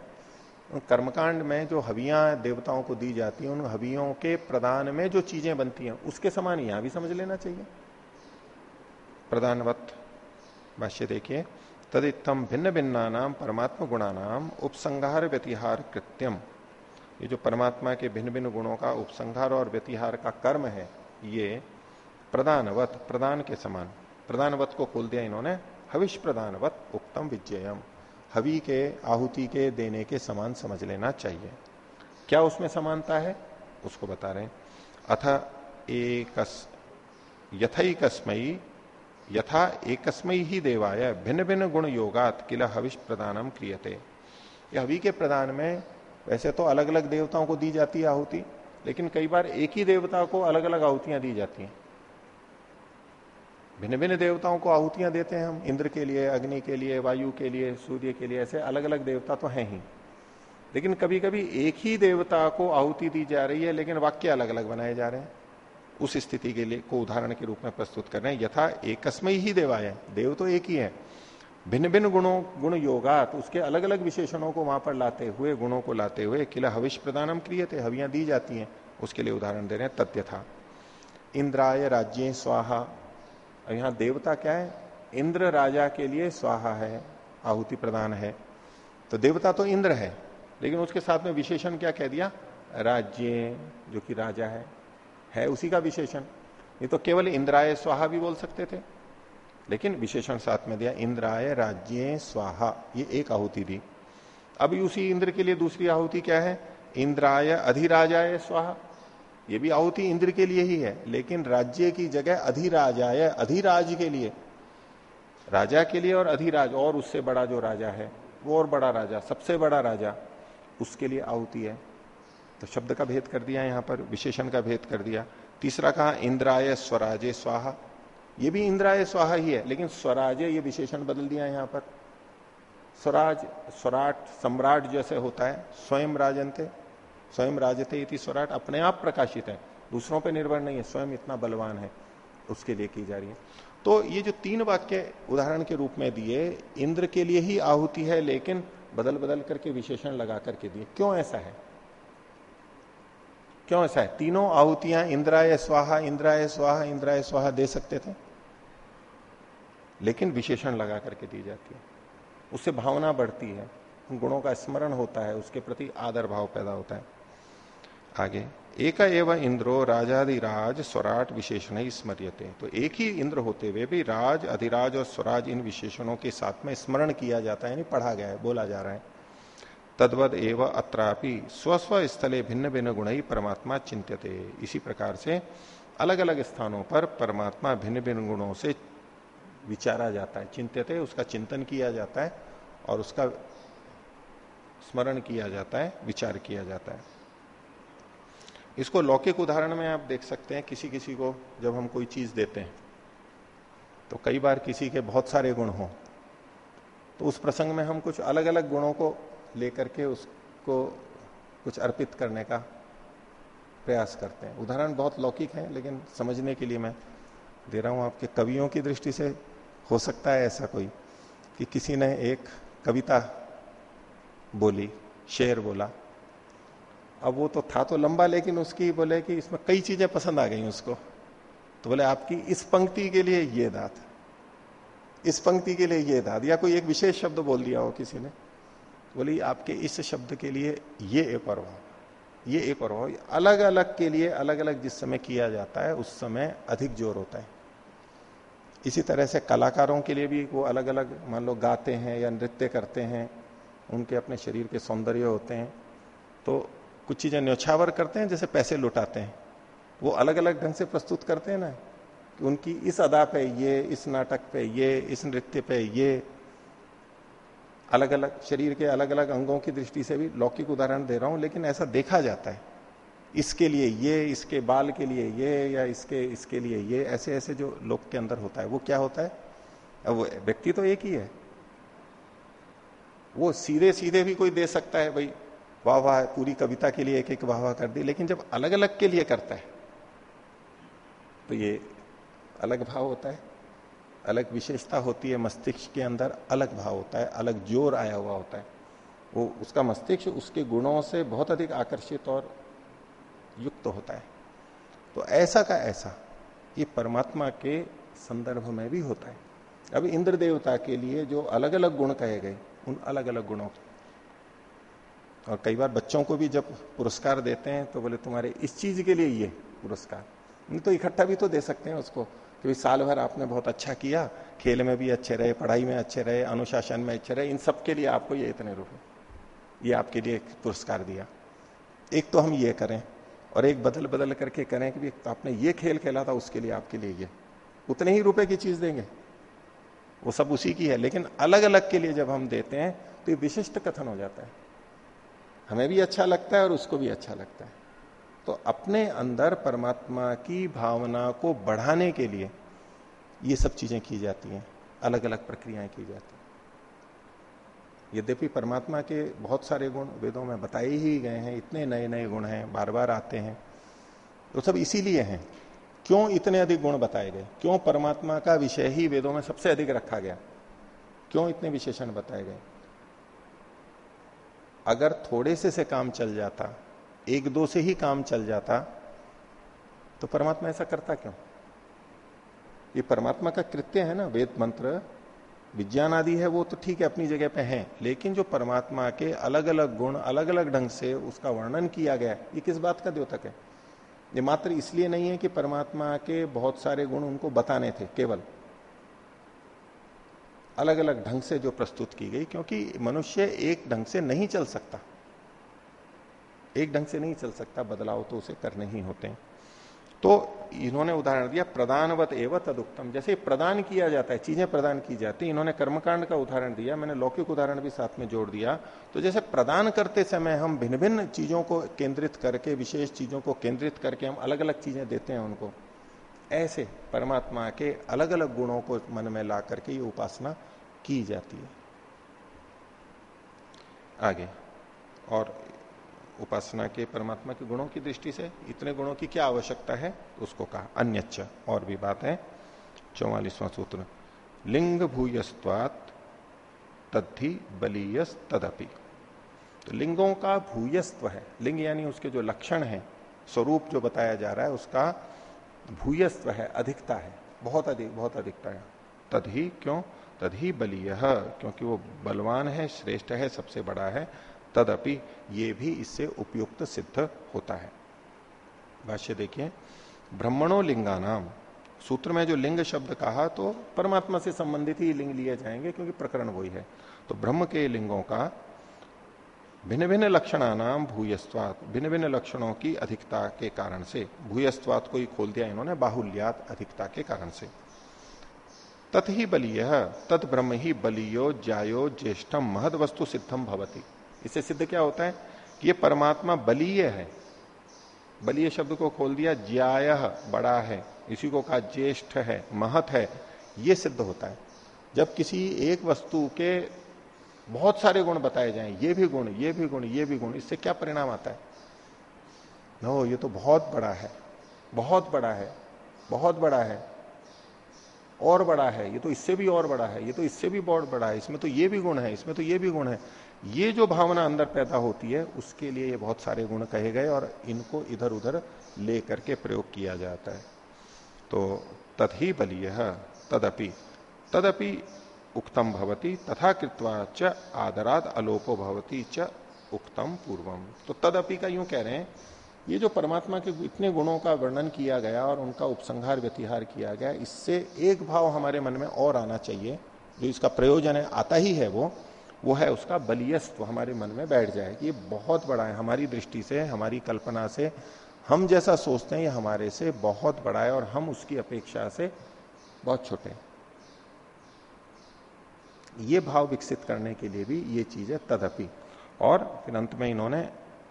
उन कर्मकांड में जो हवियाँ देवताओं को दी जाती हैं, उन हवियों के प्रदान में जो चीज़ें बनती हैं, उसके समान यहाँ भी समझ लेना चाहिए। प्रदानवत भाष्य देखिए तदितम भिन्न भिन्ना नाम परमात्मा गुणा नाम उपसंहार व्यतिहार कृत्यम ये जो परमात्मा के भिन्न भिन्न गुणों का उपसंहार और व्यतिहार का कर्म है, ये प्रदानवत प्रदान के समान। प्रदानवत को खोल दिया इन्होंने। हविष प्रदानवत उत्तम विजयम हवि के, आहुति के, देने के समान समझ लेना चाहिए। क्या उसमें समानता है? उसको बता रहे अथ एक यथई कस्मयी यथा एकस्मयी ही देवाय भिन्न भिन्न गुण योगात किला हविष प्रदानम क्रियते हवि के प्रदान में वैसे तो अलग अलग देवताओं को दी जाती है आहुति, लेकिन कई बार एक ही देवता को अलग अलग आहुतियाँ दी जाती हैं। भिन्न भिन्न देवताओं को आहुतियाँ देते हैं हम। इंद्र के लिए, अग्नि के लिए, वायु के लिए, सूर्य के लिए, ऐसे अलग अलग देवता तो हैं ही। लेकिन कभी कभी एक ही देवता को आहुति दी जा रही है, लेकिन वाक्य अलग अलग बनाए जा रहे हैं। उस स्थिति के लिए, को उदाहरण के रूप में प्रस्तुत कर रहे हैं। यथा एकस्मय ही देवा है देव तो एक ही है। भिन्न भिन्न गुणों, गुण योगात, उसके अलग अलग विशेषणों को वहाँ पर लाते हुए, गुणों को लाते हुए, किला हविष प्रदानम क्रिय थे हवियाँ दी जाती हैं। उसके लिए उदाहरण दे रहे हैं तथ्य था इंद्राय राज्य स्वाहा। यहाँ देवता क्या है? इंद्र राजा के लिए स्वाहा है, आहुति प्रदान है। तो देवता तो इंद्र है, लेकिन उसके साथ में विशेषण क्या कह दिया? राज्य, जो कि राजा है है उसी का विशेषण। ये तो केवल इंद्राय स्वाहा भी बोल सकते थे, लेकिन विशेषण साथ में दिया, इंद्राय राज्य स्वाहा, ये एक आहुति दी। अब उसी इंद्र के लिए दूसरी आहुति क्या है? इंद्राय अधिराजाय स्वाहा। ये भी आहुति इंद्र के लिए ही है, लेकिन राज्य की जगह अधिराजाय अधिराज के लिए। राजा के लिए और अधिराज, और उससे बड़ा जो राजा है, वो और बड़ा राजा, सबसे बड़ा राजा, उसके लिए आहुति है। तो शब्द का भेद कर दिया यहाँ पर, विशेषण का भेद कर दिया। तीसरा कहा, इंद्राय स्वराजे स्वाहा। ये भी इंद्राय स्वाहा ही है, लेकिन स्वराजे, ये विशेषण बदल दिया यहाँ पर। स्वराज, स्वराट सम्राट जैसे होता है, स्वयं राजनते। स्वयं राजते इति स्वराट अपने आप प्रकाशित है। दूसरों पर निर्भर नहीं है, स्वयं इतना बलवान है, उसके लिए की जा रही है। तो ये जो तीन वाक्य उदाहरण के रूप में दिए, इंद्र के लिए ही आहुति है, लेकिन बदल बदल करके विशेषण लगा करके दिए। क्यों ऐसा है? क्यों ऐसा है? तीनों आहुतियाँ इंद्राय स्वाहा इंद्राय स्वाहा इंद्राय स्वाहा दे सकते थे, लेकिन विशेषण लगा करके दी जाती है। उससे भावना बढ़ती है गुणों का स्मरण होता है, उसके प्रति आदर भाव पैदा होता है। आगे, एक एवं इंद्रो राजाधिराज स्वराट विशेषण ही स्मरियते। तो एक ही इंद्र होते हुए भी राज, अधिराज और स्वराज इन विशेषणों के साथ में स्मरण किया जाता है, यानी पढ़ा गया है, बोला जा रहा है। तद्वद एव अत्रापि स्वस्व स्थले भिन्न भिन्न गुण ही परमात्मा चिंत्यते। इसी प्रकार से अलग अलग स्थानों पर परमात्मा भिन्न भिन्न गुणों से विचारा जाता है, चिंत्यते, उसका चिंतन किया जाता है और उसका स्मरण किया जाता है, विचार किया जाता है। इसको लौकिक उदाहरण में आप देख सकते हैं किसी किसी को जब हम कोई चीज़ देते हैं तो कई बार किसी के बहुत सारे गुण हो तो उस प्रसंग में हम कुछ अलग अलग गुणों को लेकर के उसको कुछ अर्पित करने का प्रयास करते हैं। उदाहरण बहुत लौकिक है, लेकिन समझने के लिए मैं दे रहा हूँ आपके कवियों की दृष्टि से हो सकता है ऐसा कोई, कि किसी ने एक कविता बोली, शेर बोला अब वो तो था तो लंबा, लेकिन उसकी बोले कि इसमें कई चीज़ें पसंद आ गई उसको। तो बोले, आपकी इस पंक्ति के लिए ये दात। इस पंक्ति के लिए ये दात। या कोई एक विशेष शब्द बोल दिया हो किसी ने, बोली, आपके इस शब्द के लिए ये एक और भाव ये एक और भाव अलग अलग के लिए अलग अलग जिस समय किया जाता है, उस समय अधिक ज़ोर होता है। इसी तरह से कलाकारों के लिए भी वो अलग अलग मान लो, गाते हैं या नृत्य करते हैं, उनके अपने शरीर के सौंदर्य होते हैं। तो कुछ चीज़ें न्यौछावर करते हैं, जैसे पैसे लुटाते हैं। वो अलग अलग ढंग से प्रस्तुत करते हैं ना, कि उनकी इस अदा पे, ये इस नाटक पे, ये इस नृत्य पे, ये अलग अलग शरीर के अलग अलग अंगों की दृष्टि से भी लौकिक उदाहरण दे रहा हूँ, लेकिन ऐसा देखा जाता है। इसके लिए ये, इसके बाल के लिए ये, या इसके इसके लिए ये ऐसे ऐसे जो लोक के अंदर होता है, वो क्या होता है? अब वो व्यक्ति तो एक ही है। वो सीधे सीधे भी कोई दे सकता है, भाई वाह वाह पूरी कविता के लिए एक एक वाह वाह कर दी, लेकिन जब अलग अलग के लिए करता है तो ये अलग भाव होता है, अलग विशेषता होती है मस्तिष्क के अंदर, अलग भाव होता है, अलग ज़ोर आया हुआ होता है। वो, उसका मस्तिष्क उसके गुणों से बहुत अधिक आकर्षित और युक्त होता है। तो ऐसा का ऐसा, ये परमात्मा के संदर्भ में भी होता है। अब इंद्र देवता के लिए जो अलग अलग गुण कहे गए, उन अलग अलग गुणों और कई बार बच्चों को भी जब पुरस्कार देते हैं तो बोले, तुम्हारे इस चीज़ के लिए ये पुरस्कार। नहीं तो इकट्ठा भी तो दे सकते हैं उसको, कि साल भर आपने बहुत अच्छा किया, खेल में भी अच्छे रहे, पढ़ाई में अच्छे रहे, अनुशासन में अच्छे रहे, इन सब के लिए आपको ये इतने रुपए, ये आपके लिए पुरस्कार दिया। एक तो हम ये करें और एक बदल बदल करके करें कि आपने ये खेल खेला था, उसके लिए आपके लिए ये। उतने ही रुपए की चीज़ देंगे। वो सब उसी की है, लेकिन अलग अलग के लिए जब हम देते हैं तो ये विशिष्ट कथन हो जाता है। हमें भी अच्छा लगता है और उसको भी अच्छा लगता है। तो अपने अंदर परमात्मा की भावना को बढ़ाने के लिए ये सब चीज़ें की जाती हैं अलग अलग प्रक्रियाएँ की जाती हैं। यद्यपि परमात्मा के बहुत सारे गुण वेदों में बताए ही गए हैं, इतने नए नए गुण हैं बार बार आते हैं तो सब इसीलिए हैं। क्यों इतने अधिक गुण बताए गए? क्यों परमात्मा का विषय ही वेदों में सबसे अधिक रखा गया? क्यों इतने विशेषण बताए गए? अगर थोड़े से से काम चल जाता, एक दो से ही काम चल जाता तो परमात्मा ऐसा करता क्यों? ये परमात्मा का कृत्य है ना, वेद मंत्र, विज्ञान आदि है, वो तो ठीक है, अपनी जगह पे है, लेकिन जो परमात्मा के अलग अलग गुण अलग अलग ढंग से उसका वर्णन किया गया ये किस बात का द्योतक है? ये मात्र इसलिए नहीं है कि परमात्मा के बहुत सारे गुण उनको बताने थे, केवल। अलग अलग ढंग से जो प्रस्तुत की गई, क्योंकि मनुष्य एक ढंग से नहीं चल सकता। एक ढंग से नहीं चल सकता, बदलाव तो उसे करने ही होते हैं। तो इन्होंने उदाहरण दिया, प्रदानवत एवं तदुक्तम। जैसे प्रदान किया जाता है, चीज़ें प्रदान की जाती इन्होंने कर्मकांड का उदाहरण दिया, मैंने लौकिक उदाहरण भी साथ में जोड़ दिया। तो जैसे प्रदान करते समय हम भिन्न भिन्न चीज़ों को केंद्रित करके, विशेष चीज़ों को केंद्रित करके हम अलग अलग चीज़ें देते हैं उनको। ऐसे परमात्मा के अलग अलग गुणों को मन में ला करके ये उपासना की जाती है। आगे, और उपासना के परमात्मा के गुणों की दृष्टि से इतने गुणों की क्या आवश्यकता है, उसको कहा। अन्य और भी बात है। चौवालीसवां सूत्र, लिंग भूयस्वात तद्धि बलीयस तदपि तो लिंगों का भूयस्व है। लिंग यानी उसके जो लक्षण है, स्वरूप जो बताया जा रहा है, उसका भूयस्व है, अधिकता है, बहुत अधिक, बहुत अधिकता है। तदही क्यों? तदही बलीय, क्योंकि वो बलवान है, श्रेष्ठ है, सबसे बड़ा है, तदपि ये भी इससे उपयुक्त सिद्ध होता है। भाष्य देखिए, ब्रह्मणो लिंगा नाम सूत्र में जो लिंग शब्द कहा तो परमात्मा से संबंधित ही लिंग लिए जाएँगे, क्योंकि प्रकरण वही है। तो ब्रह्म के लिंगों का भिन्न भिन्न लक्षणानाम भूयस्वात भिन्न भिन्न लक्षणों की अधिकता के कारण से भूयस्वात को ही खोल दिया इन्होंने, बाहुल्यात अधिकता के कारण से। तथ ही बलीय, तत् ब्रह्म ही बलियो, जायो ज्येष्ठम महद वस्तु सिद्धम भवती। इससे सिद्ध क्या होता है? कि ये परमात्मा बलीय है। बलीय शब्द को खोल दिया, ज्याय, बड़ा है। इसी को कहा, ज्येष्ठ है, महत है। ये सिद्ध होता है। जब किसी एक वस्तु के बहुत सारे गुण बताए जाएँ, ये भी गुण, ये भी गुण, ये भी गुण, इससे क्या परिणाम आता है? नो ये तो बहुत बड़ा है, बहुत बड़ा है, बहुत बड़ा है, और बड़ा है, ये तो इससे भी और बड़ा है, ये तो इससे भी बहुत बड़ा है, इसमें तो ये भी गुण है, इसमें तो ये भी गुण है। ये जो भावना अंदर पैदा होती है, उसके लिए ये बहुत सारे गुण कहे गए और इनको इधर उधर ले करके प्रयोग किया जाता है। तो तथ ही बलिय, तदपि तदपि उक्तम भवती, तथा कृत्वा च आदराद अलोपो भवती च उक्तम पूर्वम। तो तदपि का यूँ कह रहे हैं, ये जो परमात्मा के इतने गुणों का वर्णन किया गया और उनका उपसंहार व्यतिहार किया गया, इससे एक भाव हमारे मन में और आना चाहिए। जो इसका प्रयोजन है, आता ही है वो वो है उसका बलियस्व हमारे मन में बैठ जाए कि ये बहुत बड़ा है, हमारी दृष्टि से, हमारी कल्पना से, हम जैसा सोचते हैं, ये हमारे से बहुत बड़ा है और हम उसकी अपेक्षा से बहुत छोटे हैं। ये भाव विकसित करने के लिए भी ये चीज़ है, तदपि। और फिर अंत में इन्होंने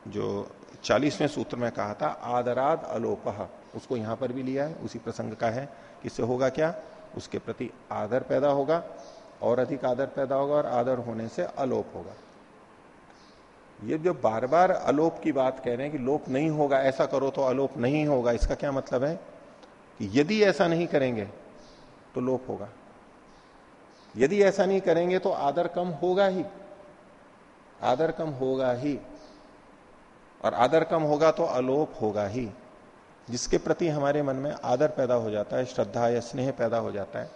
जो चालीसवें सूत्र में कहा था, आदराद अलोप, उसको यहाँ पर भी लिया है, उसी प्रसंग का है। किससे होगा क्या? उसके प्रति आदर पैदा होगा, और अधिक आदर पैदा होगा, और आदर होने से अलोप होगा। ये जो बार बार अलोप की बात कह रहे हैं कि लोप नहीं होगा, ऐसा करो तो अलोप नहीं होगा, इसका क्या मतलब है? कि यदि ऐसा नहीं करेंगे तो लोप होगा। यदि ऐसा नहीं करेंगे तो आदर कम होगा ही। आदर कम होगा ही। और आदर कम होगा तो अलोप होगा ही। जिसके प्रति हमारे मन में आदर पैदा हो जाता है, श्रद्धा या स्नेह पैदा हो जाता है।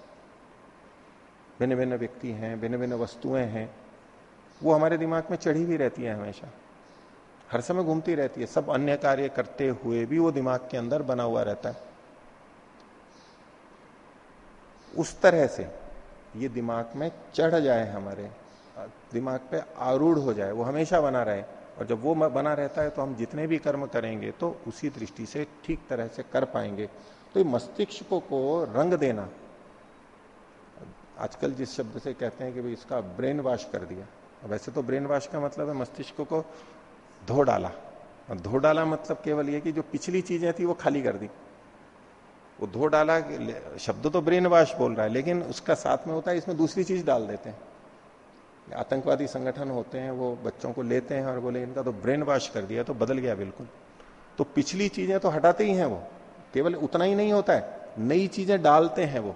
भिन्न भिन्न व्यक्ति हैं भिन्न भिन्न वस्तुएँ हैं, वो हमारे दिमाग में चढ़ी भी रहती है हमेशा। हर समय घूमती रहती है। सब अन्य कार्य करते हुए भी वो दिमाग के अंदर बना हुआ रहता है। उस तरह से ये दिमाग में चढ़ जाए हमारे, दिमाग पे आरूढ़ हो जाए, वो हमेशा बना रहे। और जब वो बना रहता है तो हम जितने भी कर्म करेंगे तो उसी दृष्टि से ठीक तरह से कर पाएँगे। तो मस्तिष्क को रंग देना, आजकल जिस शब्द से कहते हैं कि भाई इसका ब्रेन वॉश कर दिया। वैसे तो ब्रेन वॉश का मतलब है मस्तिष्क को धो डाला। धो डाला मतलब केवल ये कि जो पिछली चीज़ें थी वो खाली कर दी। वो धो डाला शब्द तो ब्रेन वॉश बोल रहा है, लेकिन उसका साथ में होता है, इसमें दूसरी चीज़ डाल देते हैं। आतंकवादी संगठन होते हैं, वो बच्चों को लेते हैं और बोले, इनका तो ब्रेन वॉश कर दिया तो बदल गया बिल्कुल। तो पिछली चीज़ें तो हटाते ही हैं वो, केवल उतना ही नहीं होता है, नई चीज़ें डालते हैं वो।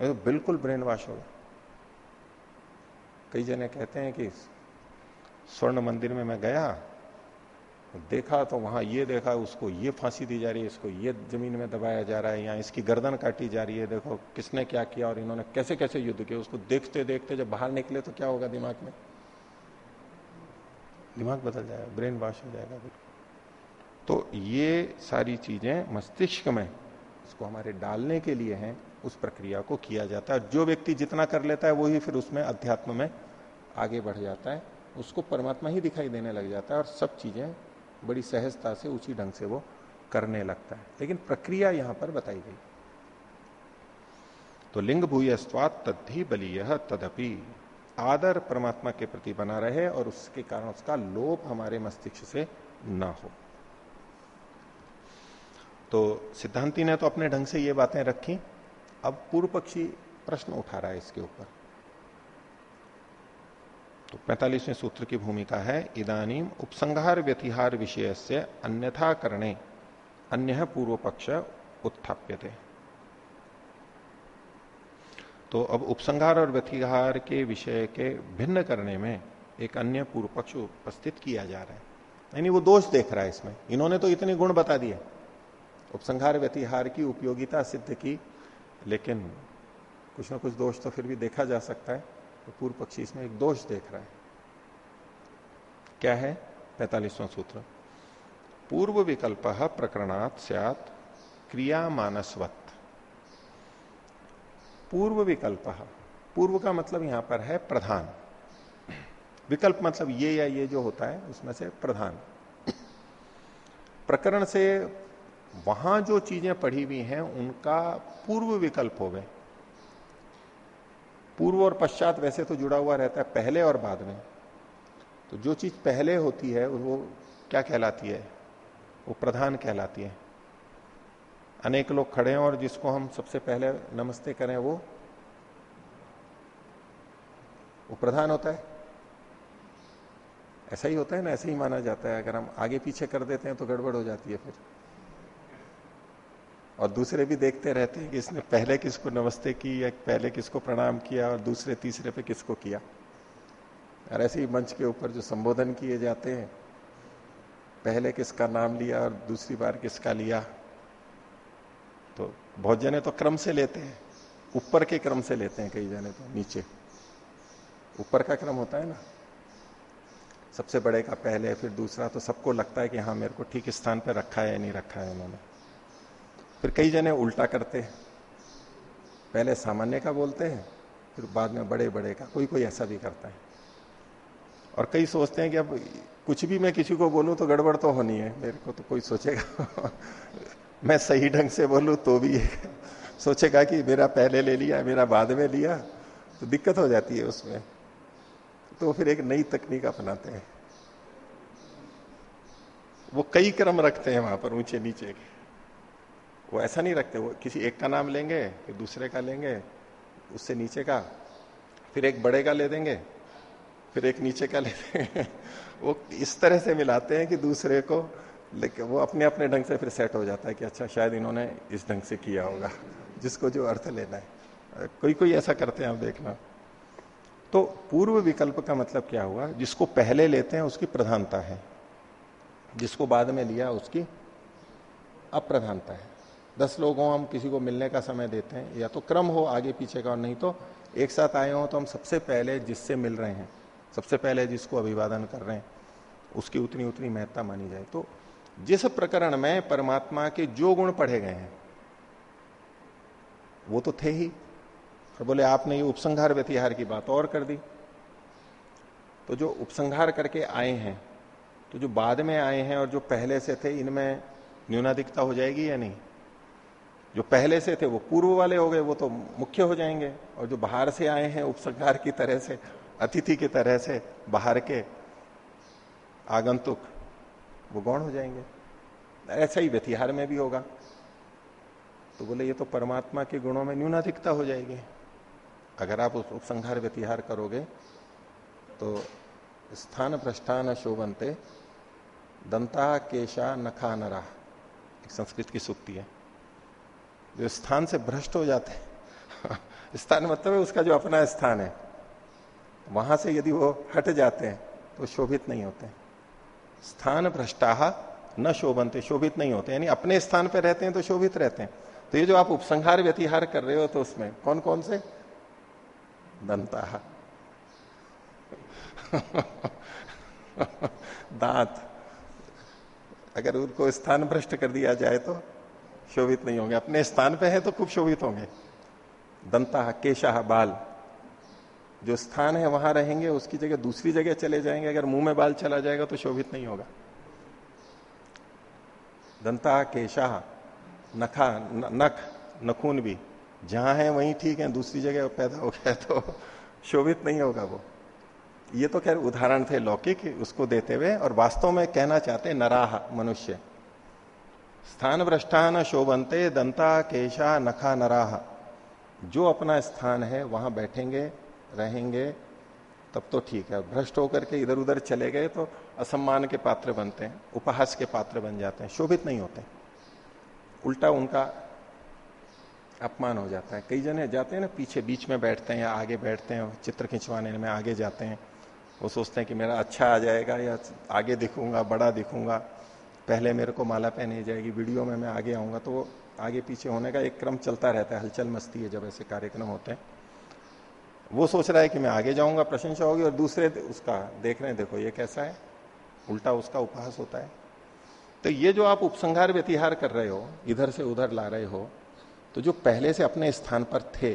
तो बिल्कुल ब्रेन वॉश हो गया। कई जने कहते हैं कि स्वर्ण मंदिर में मैं गया देखा तो वहाँ ये देखा, उसको ये फांसी दी जा रही है, इसको ये ज़मीन में दबाया जा रहा है या इसकी गर्दन काटी जा रही है, देखो किसने क्या किया और इन्होंने कैसे कैसे युद्ध किया। उसको देखते देखते जब बाहर निकले तो क्या होगा दिमाग में? दिमाग बदल जाएगा, ब्रेन वॉश हो जाएगा तो ये सारी चीज़ें मस्तिष्क में इसको हमारे डालने के लिए हैं, उस प्रक्रिया को किया जाता है। जो व्यक्ति जितना कर लेता है, वही फिर उसमें अध्यात्म में आगे बढ़ जाता है, उसको परमात्मा ही दिखाई देने लग जाता है और सब चीज़ें बड़ी सहजता से, उसी ढंग से वो करने लगता है। लेकिन प्रक्रिया यहाँ पर बताई गई। तो लिंग भूयस्वात तद्धि बलीय तदपि। आदर परमात्मा के प्रति बना रहे और उसके कारण उसका लोभ हमारे मस्तिष्क से ना हो। तो सिद्धांति ने तो अपने ढंग से ये बातें रखी। अब पूर्व पक्षी प्रश्न उठा रहा है इसके ऊपर। तो पैतालीसवें सूत्र की भूमिका है, इदानीम उपसंहार व्यतिहार विषय से अन्यथा करणे अन्य पूर्व पक्ष उत्थाप्य तो अब उपसंहार और व्यतिहार के विषय के भिन्न करने में एक अन्य पूर्व पक्ष उपस्थित किया जा रहा है। यानी वो दोष देख रहा है इसमें। इन्होंने तो इतने गुण बता दिए। उपसंहार व्यतिहार की उपयोगिता सिद्ध की, लेकिन कुछ ना कुछ दोष तो फिर भी देखा जा सकता है। तो पूर्व पक्षी इसमें एक दोष देख रहा है। क्या है? पैतालीसवां सूत्र। पूर्व विकल्प प्रकरणात् सत क्रिया मानसवत पूर्व विकल्प। पूर्व का मतलब यहाँ पर है प्रधान। विकल्प मतलब ये या ये जो होता है, उसमें से प्रधान। प्रकरण से वहाँ जो चीज़ें पढ़ी हुई हैं, उनका पूर्व विकल्प हो गए पूर्व और पश्चात वैसे तो जुड़ा हुआ रहता है, पहले और बाद में। तो जो चीज़ पहले होती है, वो क्या कहलाती है? वो प्रधान कहलाती है। अनेक लोग खड़े हैं और जिसको हम सबसे पहले नमस्ते करें, वो वो प्रधान होता है। ऐसा ही होता है ना, ऐसे ही माना जाता है। अगर हम आगे पीछे कर देते हैं तो गड़बड़ हो जाती है फिर। और दूसरे भी देखते रहते हैं कि इसने पहले किसको नमस्ते की या पहले किसको प्रणाम किया और दूसरे तीसरे पे किसको किया। और ऐसे ही मंच के ऊपर जो संबोधन किए जाते हैं, पहले किसका नाम लिया और दूसरी बार किसका लिया तो बहुत जने तो क्रम से लेते हैं, ऊपर के क्रम से लेते हैं कई जने तो नीचे। ऊपर का क्रम होता है ना। सबसे बड़े का पहले, फिर दूसरा तो सबको लगता है कि हाँ मेरे को ठीक स्थान पर रखा है या नहीं रखा है उन्होंने। फिर कई जने उल्टा करते हैं। पहले सामान्य का बोलते हैं, फिर बाद में बड़े बड़े का। कोई कोई ऐसा भी करता है। और कई सोचते हैं कि अब कुछ भी मैं किसी को बोलूँ तो गड़बड़ तो होनी है। मेरे को तो कोई सोचेगा। मैं सही ढंग से बोलूँ तो भी सोचेगा कि मेरा पहले ले लिया, मेरा बाद में लिया तो दिक्कत हो जाती है उसमें। तो फिर एक नई तकनीक अपनाते हैं। वो कई क्रम रखते हैं वहाँ पर ऊँचे नीचे के। वो ऐसा नहीं रखते, वो किसी एक का नाम लेंगे फिर दूसरे का लेंगे, उससे नीचे का, फिर एक बड़े का ले देंगे, फिर एक नीचे का ले देंगे। वो इस तरह से मिलाते हैं कि दूसरे को, लेकिन वो अपने अपने ढंग से फिर सेट हो जाता है कि अच्छा शायद इन्होंने इस ढंग से किया होगा, जिसको जो अर्थ लेना है। कोई कोई ऐसा करते हैं आप देखना। तो पूर्व विकल्प का मतलब क्या हुआ? जिसको पहले लेते हैं, उसकी प्रधानता है। जिसको बाद में लिया, उसकी अप्रधानता है। दस लोगों हम किसी को मिलने का समय देते हैं, या तो क्रम हो आगे पीछे का, और नहीं तो एक साथ आए हों तो हम सबसे पहले जिससे मिल रहे हैं, सबसे पहले जिसको अभिवादन कर रहे हैं, उसकी उतनी उतनी महत्ता मानी जाए। तो जिस प्रकरण में परमात्मा के जो गुण पढ़े गए हैं, वो तो थे ही। और बोले, आपने ये उपसंहार व्यतिहार की बात और कर दी। तो जो उपसंहार करके आए हैं तो जो बाद में आए हैं और जो पहले से थे, इनमें न्यूनाधिकता हो जाएगी या नहीं? जो पहले से थे, वो पूर्व वाले हो गए, वो तो मुख्य हो जाएँगे। और जो बाहर से आए हैं उपसंहार की तरह से, अतिथि की तरह से, बाहर के आगंतुक, वो गौण हो जाएँगे। ऐसा ही व्यतिहार में भी होगा। तो बोले, ये तो परमात्मा के गुणों में न्यूनाधिकता हो जाएगी। अगर आप उस उपसंहार व्यतिहार करोगे तो स्थान भ्रष्टान शोभनते, दंता केशा नखा नरा। एक संस्कृत की सुक्ति है। जो स्थान से भ्रष्ट हो जाते हैं। स्थान मतलब है उसका जो अपना स्थान है। वहाँ से यदि वो हट जाते हैं तो शोभित नहीं होते। स्थान भ्रष्टा न शोभनते, शोभित नहीं होते। यानी अपने स्थान पर रहते हैं तो शोभित रहते हैं। तो ये जो आप उपसंहार व्यतिहार कर रहे हो तो उसमें कौन कौन से? दंता। दांत। अगर उनको स्थान भ्रष्ट कर दिया जाए तो? शोभित नहीं होंगे। अपने स्थान पे है तो खूब शोभित होंगे। दंता, केशाह, बाल। जो स्थान है, वहाँ रहेंगे, उसकी जगह, दूसरी जगह चले जाएँगे। अगर मुँह में बाल चला जाएगा तो शोभित नहीं होगा। दंता, केशाह, नखा नख, नखून भी। जहाँ है, वहीं ठीक है, दूसरी जगह पैदा हो गया तो शोभित नहीं होगा वो। ये तो खैर उदाहरण थे लौकिक, उसको देते हुए। और वास्तव में कहना चाहते नराह, मनुष्य। स्थान भ्रष्टान शोभनते, दंता, केशा, नखा नराह जो अपना स्थान है, वहाँ बैठेंगे, रहेंगे, तब तो ठीक है। भ्रष्ट होकर के इधर उधर चले गए तो असम्मान के पात्र बनते हैं, उपहास के पात्र बन जाते हैं, शोभित नहीं होते। उल्टा उनका अपमान हो जाता है। कई जने जाते हैं ना, पीछे बीच में बैठते हैं या आगे बैठते हैं, चित्र खिंचवाने में आगे जाते हैं। वो सोचते हैं कि मेरा अच्छा आ जाएगा या आगे दिखूँगा, बड़ा दिखूँगा। पहले मेरे को माला पहनी जाएगी, वीडियो में मैं आगे आऊँगा तो आगे पीछे होने का एक क्रम चलता रहता है, हलचल मस्ती है जब ऐसे कार्यक्रम होते हैं। वो सोच रहा है कि मैं आगे जाऊँगा, प्रशंसा होगी और दूसरे उसका देख रहे हैं, देखो ये कैसा है, उल्टा उसका उपहास होता है। तो ये जो आप उपसंहार व्यतिहार कर रहे हो, इधर से उधर ला रहे हो तो जो पहले से अपने स्थान पर थे,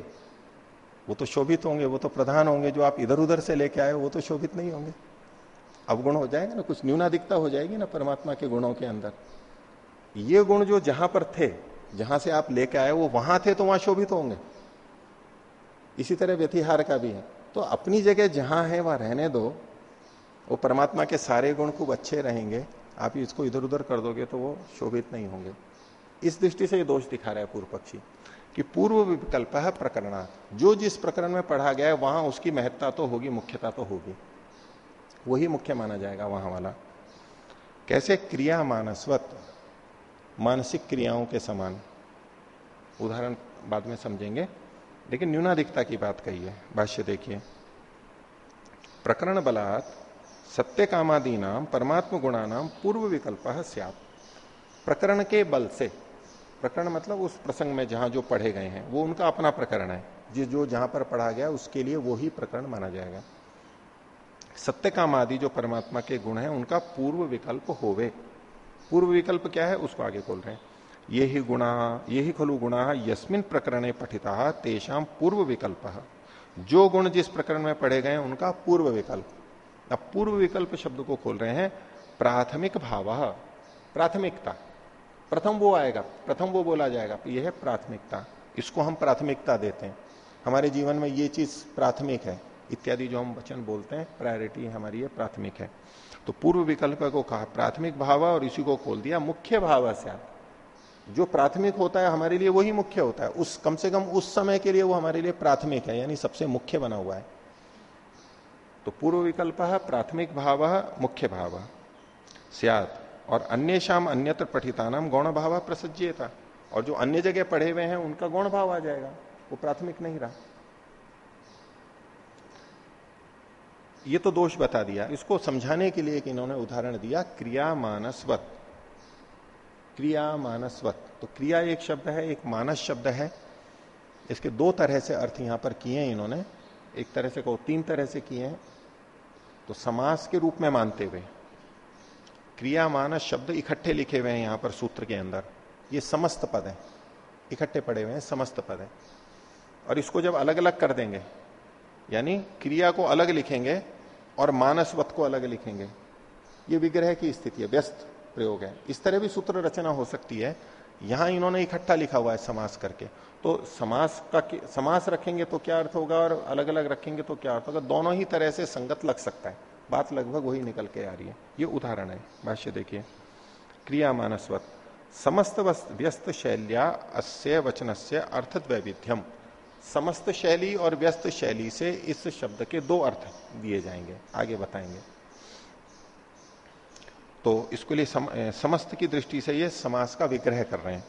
वो तो शोभित होंगे, वो तो प्रधान होंगे, जो आप इधर उधर से लेके आए वो तो शोभित नहीं होंगे। अवगुण हो जाएगा ना, कुछ न्यूनाधिकता हो जाएगी ना परमात्मा के गुणों के अंदर। ये गुण जो जहाँ पर थे, जहाँ से आप लेके आए, वो वहाँ थे तो वहाँ शोभित होंगे। इसी तरह व्यतिहार का भी है। तो अपनी जगह जहाँ है, वहाँ रहने दो। वो परमात्मा के सारे गुण खूब अच्छे रहेंगे। आप इसको इधर उधर कर दोगे तो वो शोभित नहीं होंगे। इस दृष्टि से ये दोष दिखा रहा है पूर्व पक्षी, कि पूर्व विकल्प है प्रकरणा जो जिस प्रकरण में पढ़ा गया है, वहाँ उसकी महत्ता तो होगी, मुख्यता तो होगी। वही मुख्य माना जाएगा वहाँ वाला। कैसे क्रिया मानसवत? मानसिक क्रियाओं के समान। उदाहरण बाद में समझेंगे। लेकिन न्यूनाधिकता की बात कही है, भाष्य देखिए। प्रकरण बलात् सत्य कामादि नाम परमात्म गुणा नाम पूर्व विकल्प प्रकरण के बल से। प्रकरण मतलब उस प्रसंग में जहाँ जो पढ़े गए हैं, वो उनका अपना प्रकरण है। जिस जो जहाँ पर पढ़ा गया, उसके लिए वो ही प्रकरण माना जाएगा। सत्य काम आदि जो परमात्मा के गुण है, उनका पूर्व विकल्प होवे। पूर्व विकल्प क्या है? उसको आगे खोल रहे हैं। ये ही गुणा ये ही खलु गुणा, यस्मिन प्रकरण पठिता तेषाम पूर्व विकल्प। जो गुण जिस प्रकरण में पढ़े गए उनका पूर्व विकल्प। अब पूर्व विकल्प शब्द को खोल रहे हैं, प्राथमिक भाव, प्राथमिकता। प्रथम वो आएगा, प्रथम वो बोला जाएगा यह है प्राथमिकता। इसको हम प्राथमिकता देते हैं। हमारे जीवन में ये चीज़ प्राथमिक है। इत्यादि जो हम वचन बोलते हैं, प्रायोरिटी हमारी ये प्राथमिक है। तो पूर्व विकल्प को कहा, प्राथमिक भाव और इसी को खोल दिया, मुख्य भाव जो प्राथमिक होता है, हमारे लिए वही मुख्य होता है। उस, कम से कम उस समय के लिए वो हमारे लिए प्राथमिक है, यानी सबसे मुख्य बना हुआ है। तो पूर्व विकल्प प्राथमिक भाव मुख्य भाव सियात और अन्य शाम अन्यत्र पठिता नाम गौण भाव प्रसज्यता। और जो अन्य जगह पढ़े हुए हैं, उनका गौण भाव आ जाएगा। वो प्राथमिक नहीं रहा। ये तो दोष बता दिया। इसको समझाने के लिए कि इन्होंने उदाहरण दिया क्रिया मानसवत क्रिया मानसवत तो क्रिया एक शब्द है, एक मानस शब्द है। इसके दो तरह से अर्थ यहाँ पर किए हैं इन्होंने। एक तरह से कहो, तीन तरह से किए हैं। तो समास के रूप में मानते हुए। क्रिया मानस शब्द इकट्ठे लिखे हुए हैं यहाँ पर सूत्र के अंदर। ये समस्त पद है। इकट्ठे पड़े हुए हैं, समस्त पद है। और इसको जब अलग अलग कर देंगे, यानी क्रिया को अलग लिखेंगे और मानसवत को अलग लिखेंगे। ये विग्रह की स्थिति है, व्यस्त प्रयोग है। इस तरह भी सूत्र रचना हो सकती है। यहाँ इन्होंने इकट्ठा लिखा हुआ है समास करके। तो समास का समास रखेंगे तो क्या अर्थ होगा और अलग अलग रखेंगे तो क्या अर्थ होगा? दोनों ही तरह से संगत लग सकता है। बात लगभग वही निकल के आ रही है। ये उदाहरण है। भाष्य देखिए। क्रिया मानसवत। समस्त व्यस्त शैलिया अस्य से अर्थ वैविध्यम समस्त शैली और व्यस्त शैली से इस शब्द के दो अर्थ दिए जाएँगे आगे बताएँगे। तो इसके लिए सम, समस्त की दृष्टि से ये समास का विग्रह कर रहे हैं।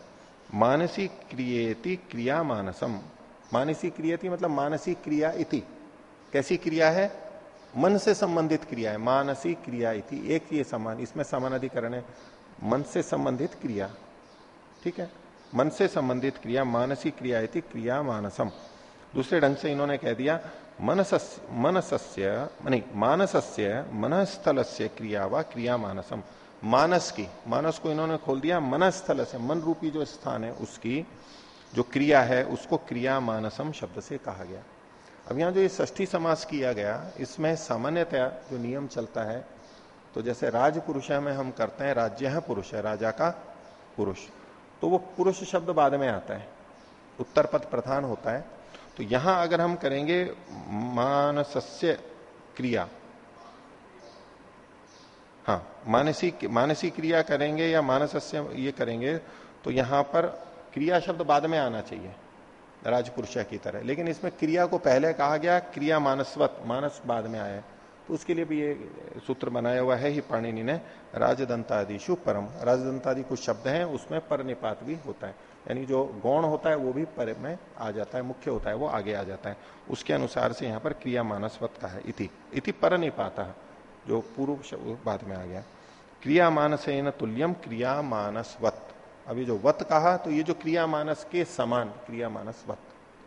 मानसी क्रियेति क्रिया मानसम। मानसी क्रियति मतलब मानसी क्रिया इति। कैसी क्रिया है? मन से संबंधित क्रिया है। मानसी क्रिया इति। एक ये समान इसमें समानाधिकरण है। मन से संबंधित क्रिया। ठीक है? मन से संबंधित क्रिया मानसी क्रिया इति क्रिया मानसम। दूसरे ढंग से इन्होंने कह दिया मनसस्य मनसस्य नहीं मानसस्य मनस्थल से क्रिया व क्रिया मानसम। मानस की, मानस को इन्होंने खोल दिया, मनस्थल से, मन रूपी जो स्थान है उसकी, जो क्रिया है, उसको क्रिया मानसम शब्द से कहा गया। अब यहाँ जो ये ष्ठी समास किया गया, इसमें सामान्यतया जो नियम चलता है तो जैसे राज पुरुष में हम करते हैं, राज्य है पुरुष है, राजा का पुरुष। तो वो पुरुष शब्द बाद में आता है। उत्तर पद प्रधान होता है। तो यहाँ अगर हम करेंगे मानसस्य क्रिया। हाँ मानसी मानसी क्रिया करेंगे या मानसस्य ये करेंगे तो यहाँ पर क्रिया शब्द बाद में आना चाहिए, राजपुरुष की तरह। लेकिन इसमें क्रिया को पहले कहा गया, क्रिया मानसवत, मानस बाद में आया तो उसके लिए भी ये सूत्र बनाया हुआ है ही पाणिनि ने राजदंतादिशु परम। राजदंतादि कुछ शब्द हैं, उसमें पर निपात भी होता है। यानी जो गौण होता है, वो भी पर में आ जाता है, मुख्य होता है, वो आगे आ जाता है। उसके अनुसार से यहाँ पर क्रिया मानसवत का है, इति। इति पर जो पूर्व बाद में आ गया। क्रिया मानस तुल्यम क्रिया मानसवत अभी जो वत कहा तो ये जो क्रिया मानस के समान क्रिया मानसवत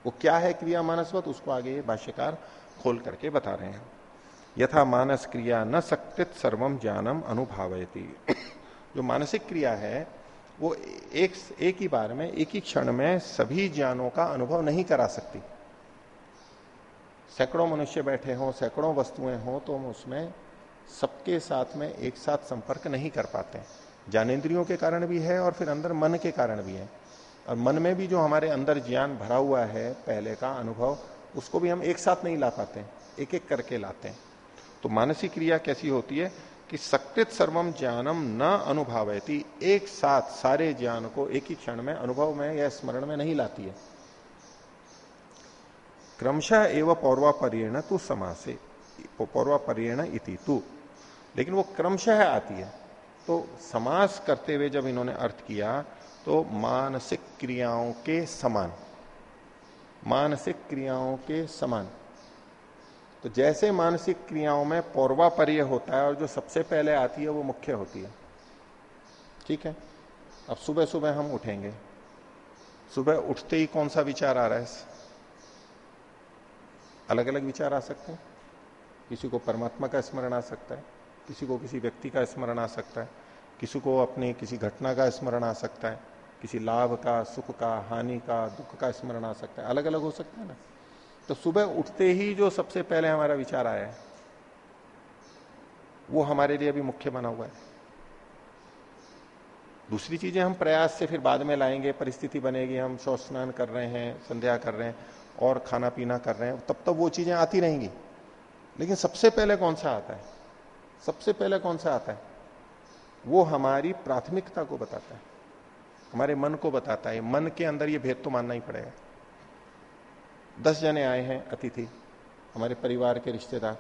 वो क्या है क्रिया मानसवत उसको आगे भाष्यकार खोल करके बता रहे हैं। यथा मानस क्रिया न सकृत सर्वम ज्ञानम अनुभावयती। जो मानसिक क्रिया है, वो एक एक ही बार में, एक ही क्षण में सभी ज्ञानों का अनुभव नहीं करा सकती। सैकड़ों मनुष्य बैठे हों, सैकड़ों वस्तुएँ हों तो हम उसमें सबके साथ में एक साथ संपर्क नहीं कर पाते ज्ञानेन्द्रियों के कारण भी है और फिर अंदर मन के कारण भी है। और मन में भी जो हमारे अंदर ज्ञान भरा हुआ है, पहले का अनुभव, उसको भी हम एक साथ नहीं ला पाते एक एक करके लाते हैं। तो मानसिक क्रिया कैसी होती है कि सकृत सर्वम ज्ञानम न अनुभवती, एक साथ सारे ज्ञान को एक ही क्षण में, अनुभव में या स्मरण में नहीं लाती है। क्रमशः एवं पौर्वापर्यण तू समासे पौर्वापर्यण इति तू। लेकिन वो क्रमशः आती है। तो समास करते हुए जब इन्होंने अर्थ किया तो मानसिक क्रियाओं के समान, मानसिक क्रियाओं के समान। तो जैसे मानसिक क्रियाओं में पौर्वापर्य होता है और जो सबसे पहले आती है वो मुख्य होती है। ठीक है? अब सुबह सुबह हम उठेंगे। सुबह उठते ही कौन सा विचार आ रहा है? अलग अलग विचार आ सकते हैं। किसी को परमात्मा का स्मरण आ सकता है, किसी को किसी व्यक्ति का स्मरण आ सकता है, किसी को अपनी किसी घटना का स्मरण आ सकता है, किसी लाभ का, सुख का, हानि का, दुख का स्मरण आ सकता है। अलग अलग हो सकता है ना? तो सुबह उठते ही जो सबसे पहले हमारा विचार आया है, वो हमारे लिए अभी मुख्य बना हुआ है। दूसरी चीज़ें हम प्रयास से फिर बाद में लाएँगे, परिस्थिति बनेगी, हम शौच स्नान कर रहे हैं, संध्या कर रहे हैं, और खाना पीना कर रहे हैं, तब तक वो चीज़ें आती रहेंगी। लेकिन सबसे पहले कौन सा आता है? सबसे पहले कौन सा आता है? वो हमारी प्राथमिकता को बताता है। हमारे मन को बताता है। मन के अंदर ये भेद तो मानना ही पड़ेगा। दस जने आए हैं, अतिथि, हमारे परिवार के रिश्तेदार।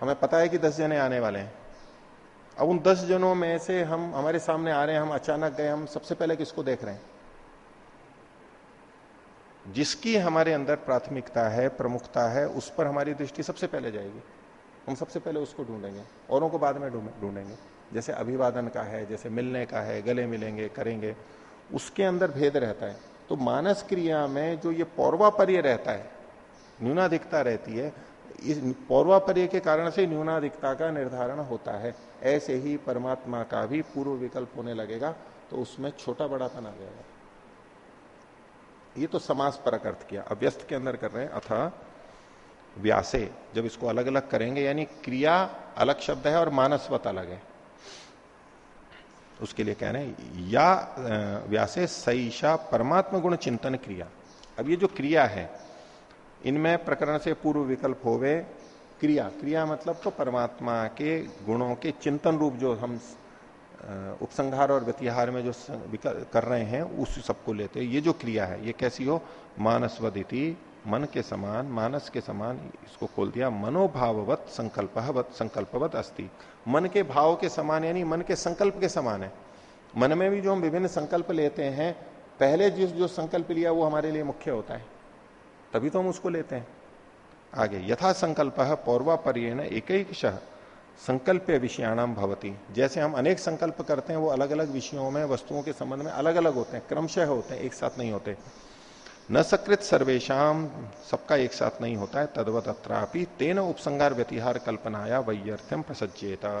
हमें पता है कि दस जने आने वाले हैं। अब उन दस जनों में से हम, हमारे सामने आ रहे हैं, हम अचानक गए, हम सबसे पहले किसको देख रहे हैं? जिसकी हमारे अंदर प्राथमिकता है, प्रमुखता है, उस पर हमारी दृष्टि सबसे पहले जाएगी। हम सबसे पहले उसको ढूंढेंगे, औरों को बाद में ढूंढेंगे। जैसे अभिवादन का है, जैसे मिलने का है, गले मिलेंगे, करेंगे, उसके अंदर भेद रहता है। तो मानस क्रिया में जो ये पौर्वापर्य रहता है, न्यूनाधिकता रहती है, इस पौर्वापर्य के कारण से न्यूनाधिकता का निर्धारण होता है। ऐसे ही परमात्मा का भी पूर्व विकल्प होने लगेगा तो उसमें छोटा बड़ापन आ जाएगा। ये तो समास परक अर्थ किया। अव्यस्त के अंदर कर रहे हैं, अथा व्यासे। जब इसको अलग अलग करेंगे, यानी क्रिया अलग शब्द है और मानसवत अलग है। उसके लिए कह रहे हैं, या व्यासे सईशा परमात्मा गुण चिंतन क्रिया। अब ये जो क्रिया है, इनमें प्रकरण से पूर्व विकल्प होवे क्रिया। क्रिया मतलब तो परमात्मा के गुणों के चिंतन रूप जो हम उपसंहार और व्यतिहार में जो कर रहे हैं, उस सबको लेते ये जो क्रिया है, ये कैसी हो? मानसवदिति, मन के समान, मानस के समान, इसको खोल दिया, मनोभाववत संकल्पवत संकल्पवत अस्ति। मन के भाव के समान यानी मन के संकल्प के समान है। मन में भी जो हम विभिन्न संकल्प लेते हैं, पहले जिस जो संकल्प लिया वो हमारे लिए मुख्य होता है। तभी तो हम उसको लेते हैं। आगे, यथा संकल्प पौर्वा पर्य एक एक शह संकल्प विषयाणाम भवती। जैसे हम अनेक संकल्प करते हैं, वो अलग अलग विषयों में, वस्तुओं के संबंध में अलग अलग होते हैं, क्रमशः होते हैं, एक साथ नहीं होते। न सकृत सर्वेशम सबका एक साथ नहीं होता है, तदवत अत्रापि तेन उपसंगार व्यतिहार कल्पनाया वैयर्थ्यम प्रसज्जेता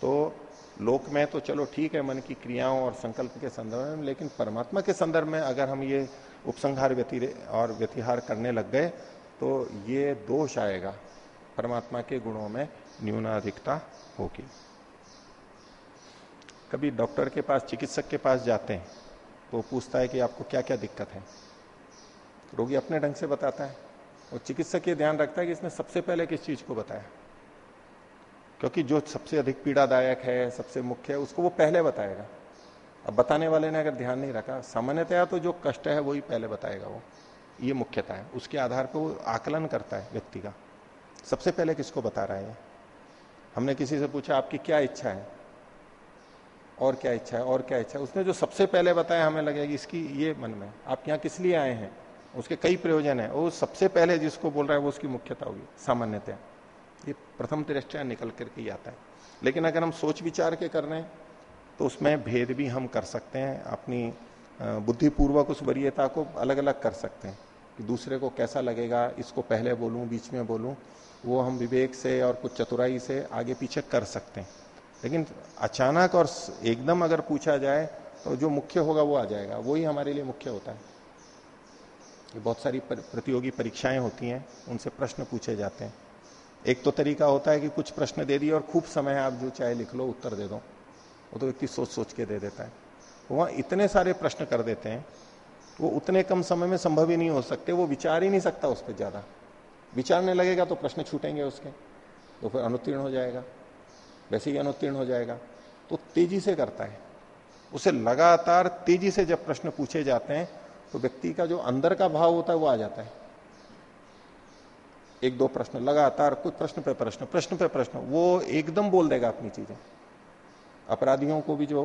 तो लोक में तो चलो ठीक है, मन की क्रियाओं और संकल्प के संदर्भ में, लेकिन परमात्मा के संदर्भ में अगर हम ये उपसंहार व्यति और व्यतिहार करने लग गए तो ये दोष आएगा परमात्मा के गुणों में न्यूनाधिकता होगी। कभी डॉक्टर के पास, चिकित्सक के पास जाते हैं तो पूछता है कि आपको क्या क्या दिक्कत है? रोगी अपने ढंग से बताता है। और चिकित्सक ये ध्यान रखता है कि इसने सबसे पहले किस चीज़ को बताया। क्योंकि जो सबसे अधिक पीड़ादायक है, सबसे मुख्य है, उसको वो पहले बताएगा। अब बताने वाले ने अगर ध्यान नहीं रखा, सामान्यतया तो जो कष्ट है वही पहले बताएगा वो। ये मुख्यता है। उसके आधार पर वो आकलन करता है व्यक्ति का। सबसे पहले किसको बता रहा है हमने किसी से पूछा, आपकी क्या इच्छा है? और क्या इच्छा है? और क्या इच्छा है? उसने जो सबसे पहले बताया, हमें लगेगा इसकी ये मन में आप यहाँ किस लिए आए हैं? उसके कई प्रयोजन है। वो सबसे पहले जिसको बोल रहा है, वो उसकी मुख्यता होगी सामान्यतः ये प्रथम दृष्टिया निकल करके ही आता है। लेकिन अगर हम सोच विचार के कर रहे हैं तो उसमें भेद भी हम कर सकते हैं, अपनी बुद्धिपूर्वक उस वरीयता को अलग अलग कर सकते हैं कि दूसरे को कैसा लगेगा, इसको पहले बोलूँ, बीच में बोलूँ, वो हम विवेक से और कुछ चतुराई से आगे पीछे कर सकते हैं। लेकिन अचानक और एकदम अगर पूछा जाए तो जो मुख्य होगा वो आ जाएगा। वही हमारे लिए मुख्य होता है। ये बहुत सारी प्रतियोगी परीक्षाएँ होती हैं, उनसे प्रश्न पूछे जाते हैं। एक तो तरीका होता है कि कुछ प्रश्न दे दिए और खूब समय आप जो चाहे लिख लो, उत्तर दे दो। वो तो व्यक्ति सोच सोच के दे देता है। वहाँ इतने सारे प्रश्न कर देते हैं, वो उतने कम समय में संभव ही नहीं हो सकते, वो विचार ही नहीं सकता उस पर ज़्यादा। विचारने लगेगा तो प्रश्न छूटेंगे उसके तो फिर अनुत्तीर्ण हो जाएगा। वैसे ही अनुत्तीर्ण हो जाएगा। तो तेज़ी से करता है। उसे लगातार तेज़ी से जब प्रश्न पूछे जाते हैं तो व्यक्ति का जो अंदर का भाव होता है वो आ जाता है। एक दो प्रश्न, लगातार कुछ प्रश्न पे प्रश्न प्रश्न पे प्रश्न, वो एकदम बोल देगा अपनी चीज़ें। अपराधियों को भी जो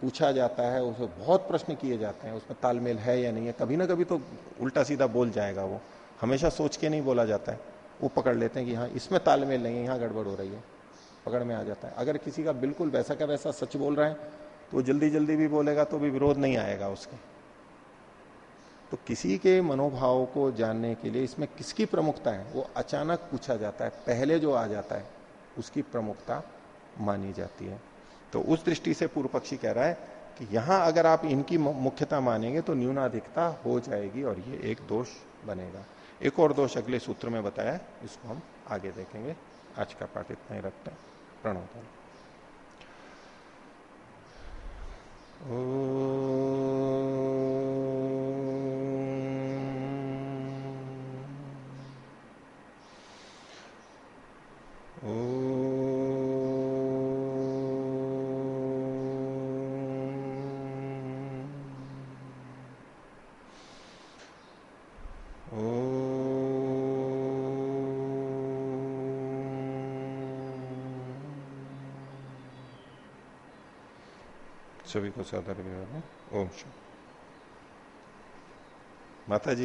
पूछा जाता है, उसे बहुत प्रश्न किए जाते हैं, उसमें तालमेल है या नहीं है, कभी ना कभी तो उल्टा सीधा बोल जाएगा वो। हमेशा सोच के नहीं बोला जाता है। वो पकड़ लेते हैं कि हाँ इसमें तालमेल नहीं है, यहाँ गड़बड़ हो रही है। पकड़ में आ जाता है। अगर किसी का बिल्कुल वैसा का वैसा सच बोल रहे हैं तो जल्दी जल्दी भी बोलेगा तो भी विरोध नहीं आएगा उसके। तो किसी के मनोभाव को जानने के लिए इसमें किसकी प्रमुखता है? वो अचानक पूछा जाता है, पहले जो आ जाता है, उसकी प्रमुखता मानी जाती है। तो उस दृष्टि से पूर्व पक्षी कह रहा है कि यहाँ अगर आप इनकी मुख्यता मानेंगे तो न्यूनाधिकता हो जाएगी और ये एक दोष बनेगा। एक और दोष अगले सूत्र में बताया, इसको हम आगे देखेंगे। आज का पाठ इतना ही रखते हैं। प्रणव ओ सभी को सादर ओम माता जी